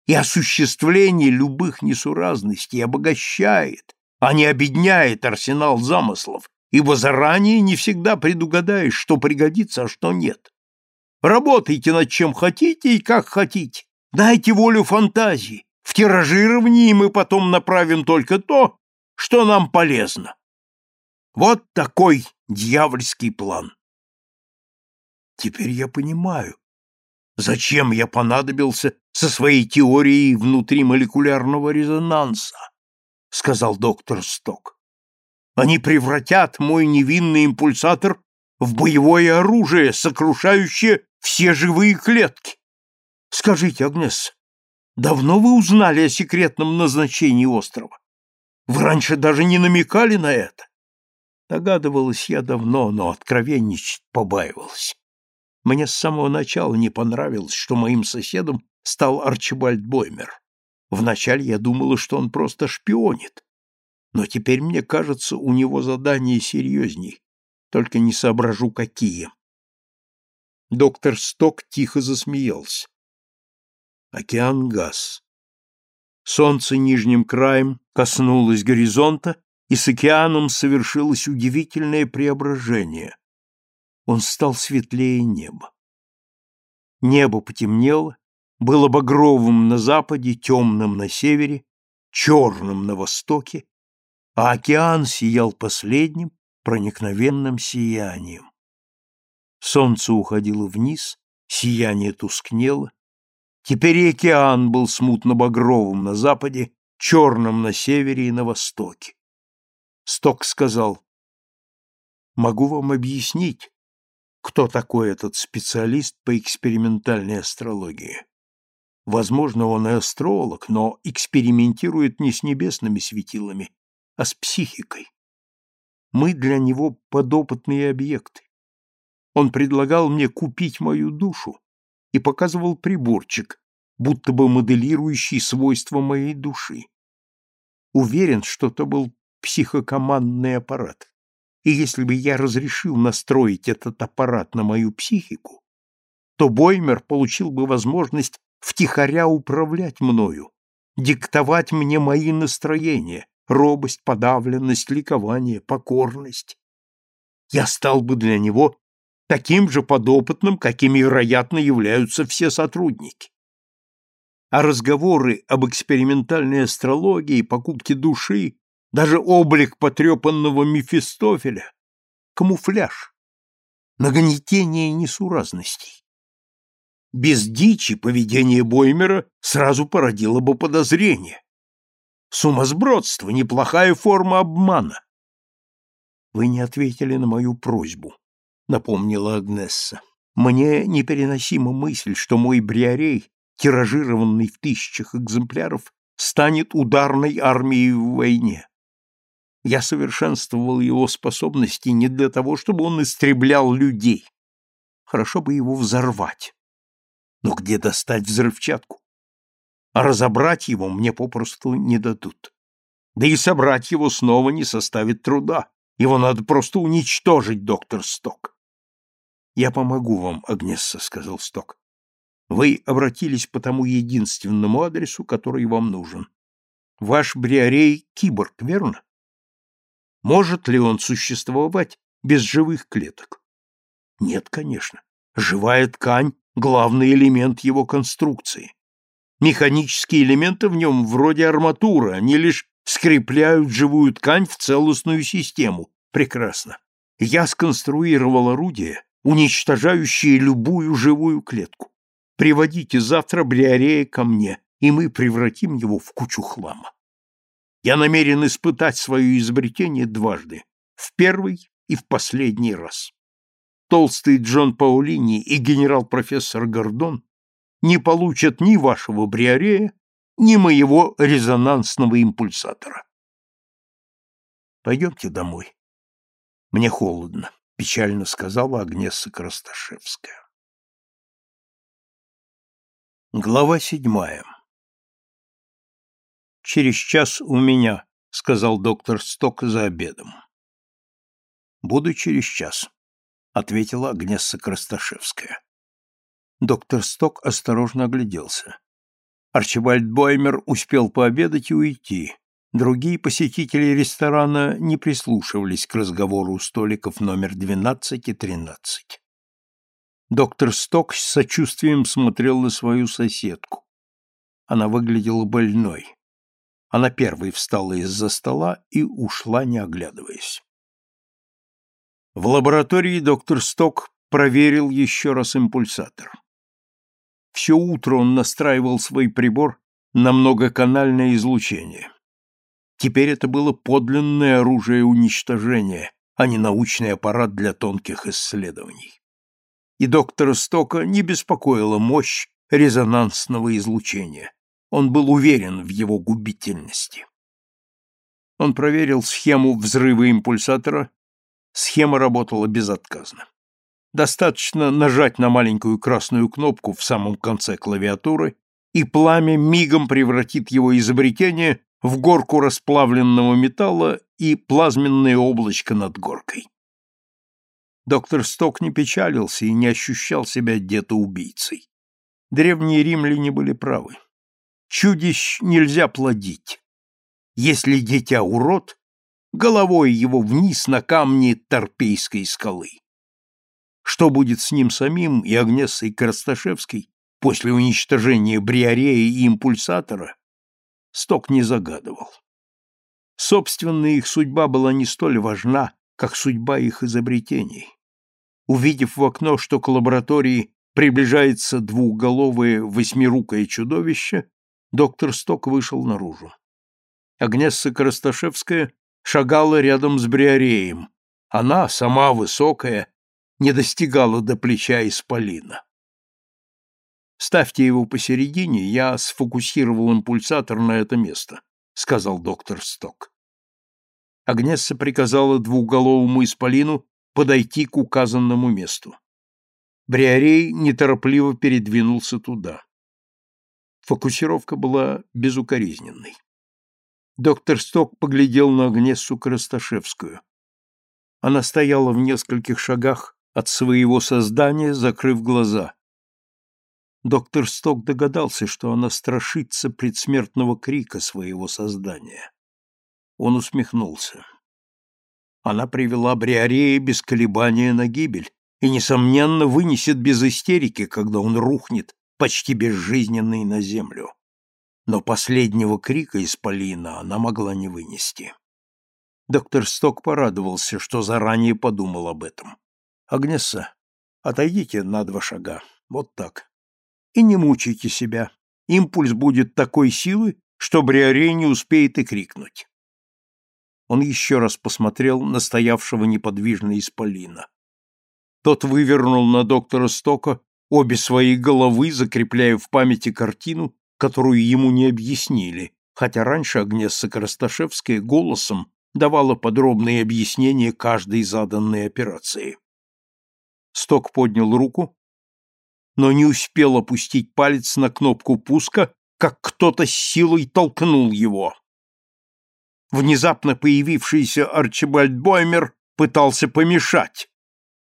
и осуществление любых несуразностей обогащает, а не обедняет арсенал замыслов, ибо заранее не всегда предугадаешь, что пригодится, а что нет. Работайте над чем хотите и как хотите. Дайте волю фантазии. В тиражировании мы потом направим только то, что нам полезно. Вот такой дьявольский план. Теперь я понимаю, Зачем я понадобился со своей теорией внутримолекулярного резонанса? сказал доктор Сток. Они превратят мой невинный импульсатор в боевое оружие, сокрушающее все живые клетки. Скажите, Агнес, давно вы узнали о секретном назначении острова? Вы раньше даже не намекали на это? Догадывалась я давно, но откровенничать побаивалась. Мне с самого начала не понравилось, что моим соседом стал Арчибальд Боймер. Вначале я думала, что он просто шпионит. Но теперь мне кажется, у него задание серьезней. Только не соображу, какие. Доктор Сток тихо засмеялся. Океан газ. Солнце нижним краем коснулось горизонта и с океаном совершилось удивительное преображение. Он стал светлее неба. Небо потемнело, было багровым на западе, темным на севере, черным на востоке, а океан сиял последним проникновенным сиянием. Солнце уходило вниз, сияние тускнело. Теперь и океан был смутно-багровым на западе, черным на севере и на востоке. Сток сказал, «Могу вам объяснить, кто такой этот специалист по экспериментальной астрологии. Возможно, он и астролог, но экспериментирует не с небесными светилами, а с психикой. Мы для него подопытные объекты. Он предлагал мне купить мою душу и показывал приборчик, будто бы моделирующий свойства моей души. Уверен, что это был психокомандный аппарат. И если бы я разрешил настроить этот аппарат на мою психику, то Боймер получил бы возможность втихаря управлять мною, диктовать мне мои настроения, робость, подавленность, ликование, покорность. Я стал бы для него таким же подопытным, какими, вероятно, являются все сотрудники. А разговоры об экспериментальной астрологии, покупке души, даже облик потрепанного Мефистофеля — камуфляж, нагнетение несуразностей. Без дичи поведение Боймера сразу породило бы подозрение. Сумасбродство — неплохая форма обмана. Вы не ответили на мою просьбу, — напомнила Агнесса. Мне непереносима мысль, что мой бриарей, тиражированный в тысячах экземпляров, станет ударной армией в войне. Я совершенствовал его способности не для того, чтобы он истреблял людей. Хорошо бы его взорвать. Но где достать взрывчатку? А разобрать его мне попросту не дадут. Да и собрать его снова не составит труда. Его надо просто уничтожить, доктор Сток. Я помогу вам, Агнесса, сказал Сток. Вы обратились по тому единственному адресу, который вам нужен. Ваш Бриарей — киборг, верно? Может ли он существовать без живых клеток? Нет, конечно. Живая ткань главный элемент его конструкции. Механические элементы в нем вроде арматуры, они лишь скрепляют живую ткань в целостную систему. Прекрасно. Я сконструировал орудие, уничтожающее любую живую клетку. Приводите завтра Бриарея ко мне, и мы превратим его в кучу хлама. Я намерен испытать свое изобретение дважды, в первый и в последний раз толстый Джон Паулини и генерал-профессор Гордон не получат ни вашего бриарея, ни моего резонансного импульсатора. Пойдемте домой. Мне холодно, печально сказала Агнесса Красташевская. Глава седьмая. Через час у меня, сказал доктор Сток за обедом. Буду через час ответила Агнесса Красташевская. Доктор Сток осторожно огляделся. Арчибальд Боймер успел пообедать и уйти. Другие посетители ресторана не прислушивались к разговору у столиков номер 12 и 13. Доктор Сток с сочувствием смотрел на свою соседку. Она выглядела больной. Она первой встала из-за стола и ушла, не оглядываясь. В лаборатории доктор Сток проверил еще раз импульсатор. Все утро он настраивал свой прибор на многоканальное излучение. Теперь это было подлинное оружие уничтожения, а не научный аппарат для тонких исследований. И доктора Стока не беспокоила мощь резонансного излучения. Он был уверен в его губительности. Он проверил схему взрыва импульсатора Схема работала безотказно. Достаточно нажать на маленькую красную кнопку в самом конце клавиатуры, и пламя мигом превратит его изобретение в горку расплавленного металла и плазменное облачко над горкой. Доктор Сток не печалился и не ощущал себя где-то убийцей. Древние римляне были правы. Чудищ нельзя плодить. Если дитя урод, головой его вниз на камни Торпейской скалы. Что будет с ним самим и Агнессой Красташевской после уничтожения Бриарея и импульсатора, Сток не загадывал. Собственная их судьба была не столь важна, как судьба их изобретений. Увидев в окно, что к лаборатории приближается двухголовое восьмирукое чудовище, доктор Сток вышел наружу. Агнесса Коросташевская шагала рядом с Бриареем. Она, сама высокая, не достигала до плеча исполина. «Ставьте его посередине, я сфокусировал импульсатор на это место», — сказал доктор Сток. Агнесса приказала двухголовому исполину подойти к указанному месту. Бриарей неторопливо передвинулся туда. Фокусировка была безукоризненной. Доктор Сток поглядел на Агнессу Красташевскую. Она стояла в нескольких шагах от своего создания, закрыв глаза. Доктор Сток догадался, что она страшится предсмертного крика своего создания. Он усмехнулся. Она привела Бриарея без колебания на гибель и, несомненно, вынесет без истерики, когда он рухнет, почти безжизненный, на землю. Но последнего крика из Полина она могла не вынести. Доктор Сток порадовался, что заранее подумал об этом. Агнесса, отойдите на два шага. Вот так. И не мучайте себя. Импульс будет такой силы, что Бриаре не успеет и крикнуть. Он еще раз посмотрел на стоявшего неподвижно исполина. Тот вывернул на доктора Стока обе свои головы, закрепляя в памяти картину, которую ему не объяснили, хотя раньше Агнесса Коросташевская голосом давала подробные объяснения каждой заданной операции. Сток поднял руку, но не успел опустить палец на кнопку пуска, как кто-то с силой толкнул его. Внезапно появившийся Арчибальд Боймер пытался помешать.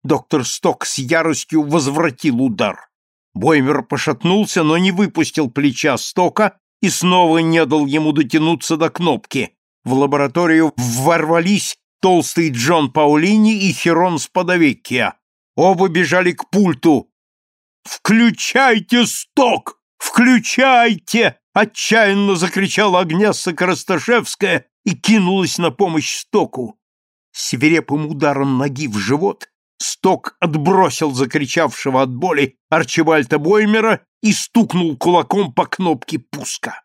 Доктор Сток с яростью возвратил удар. Боймер пошатнулся, но не выпустил плеча Стока и снова не дал ему дотянуться до кнопки. В лабораторию ворвались толстый Джон Паулини и Херон Спадовеккия. Оба бежали к пульту. «Включайте сток! Включайте!» — отчаянно закричала Агнесса Коросташевская и кинулась на помощь стоку. Свирепым ударом ноги в живот сток отбросил закричавшего от боли Арчибальда Боймера и стукнул кулаком по кнопке пуска.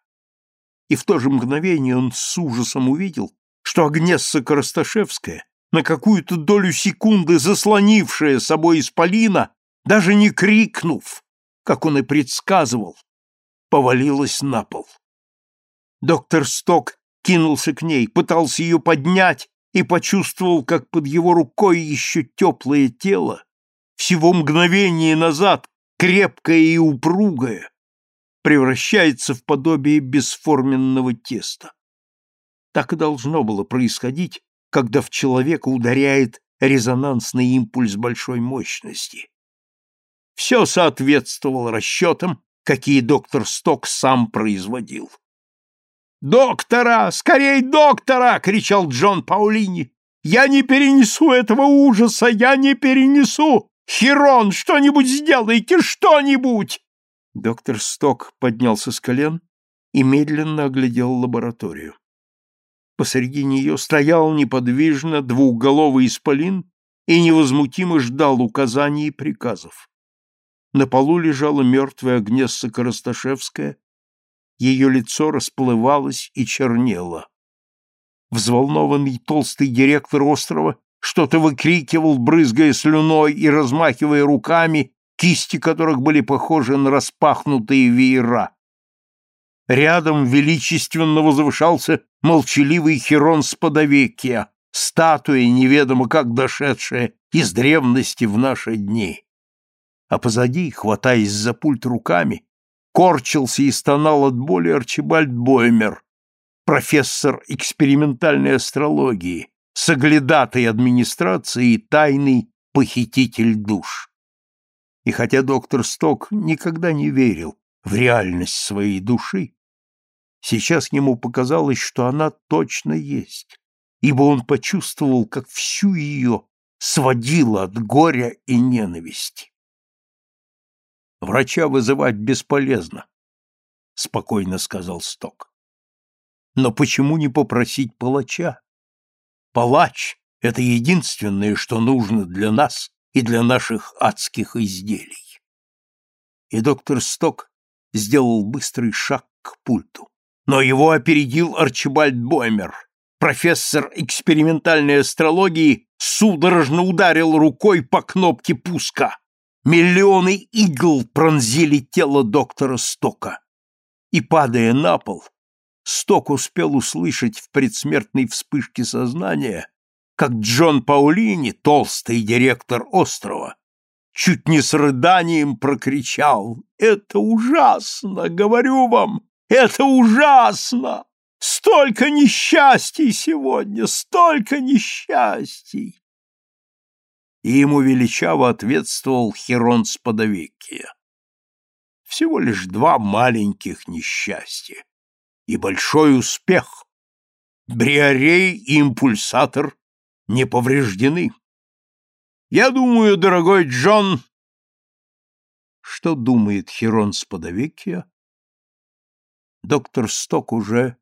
И в то же мгновение он с ужасом увидел, что Агнесса Коросташевская на какую-то долю секунды заслонившая собой исполина, даже не крикнув, как он и предсказывал, повалилась на пол. Доктор Сток кинулся к ней, пытался ее поднять и почувствовал, как под его рукой еще теплое тело, всего мгновение назад крепкое и упругое, превращается в подобие бесформенного теста. Так и должно было происходить, когда в человека ударяет резонансный импульс большой мощности. Все соответствовало расчетам, какие доктор Сток сам производил. «Доктора! Скорей доктора!» — кричал Джон Паулини. «Я не перенесу этого ужаса! Я не перенесу! Херон, что-нибудь сделайте! Что-нибудь!» Доктор Сток поднялся с колен и медленно оглядел лабораторию. Посреди нее стоял неподвижно двухголовый исполин и невозмутимо ждал указаний и приказов. На полу лежала мертвая Агнесса Коросташевская, ее лицо расплывалось и чернело. Взволнованный толстый директор острова что-то выкрикивал, брызгая слюной и размахивая руками, кисти которых были похожи на распахнутые веера. Рядом величественно возвышался молчаливый Херон Сподовекия, статуя, неведомо как дошедшая из древности в наши дни. А позади, хватаясь за пульт руками, корчился и стонал от боли Арчибальд Боймер, профессор экспериментальной астрологии, соглядатой администрации и тайный похититель душ. И хотя доктор Сток никогда не верил в реальность своей души, Сейчас ему показалось, что она точно есть. ибо он почувствовал, как всю ее сводило от горя и ненависти. «Врача вызывать бесполезно», — спокойно сказал Сток. «Но почему не попросить палача? Палач — это единственное, что нужно для нас и для наших адских изделий». И доктор Сток сделал быстрый шаг к пульту. Но его опередил Арчибальд Боймер. Профессор экспериментальной астрологии судорожно ударил рукой по кнопке пуска. Миллионы игл пронзили тело доктора Стока. И, падая на пол, Сток успел услышать в предсмертной вспышке сознания, как Джон Паулини, толстый директор острова, чуть не с рыданием прокричал «Это ужасно, говорю вам, это ужасно! Столько несчастий сегодня, столько несчастий!» И ему величаво ответствовал Херон Сподовекия. Всего лишь два маленьких несчастья и большой успех. Бриарей и импульсатор не повреждены. Я думаю, дорогой Джон... Что думает Херон Сподовекия? Доктор Сток уже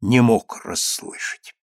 не мог расслышать.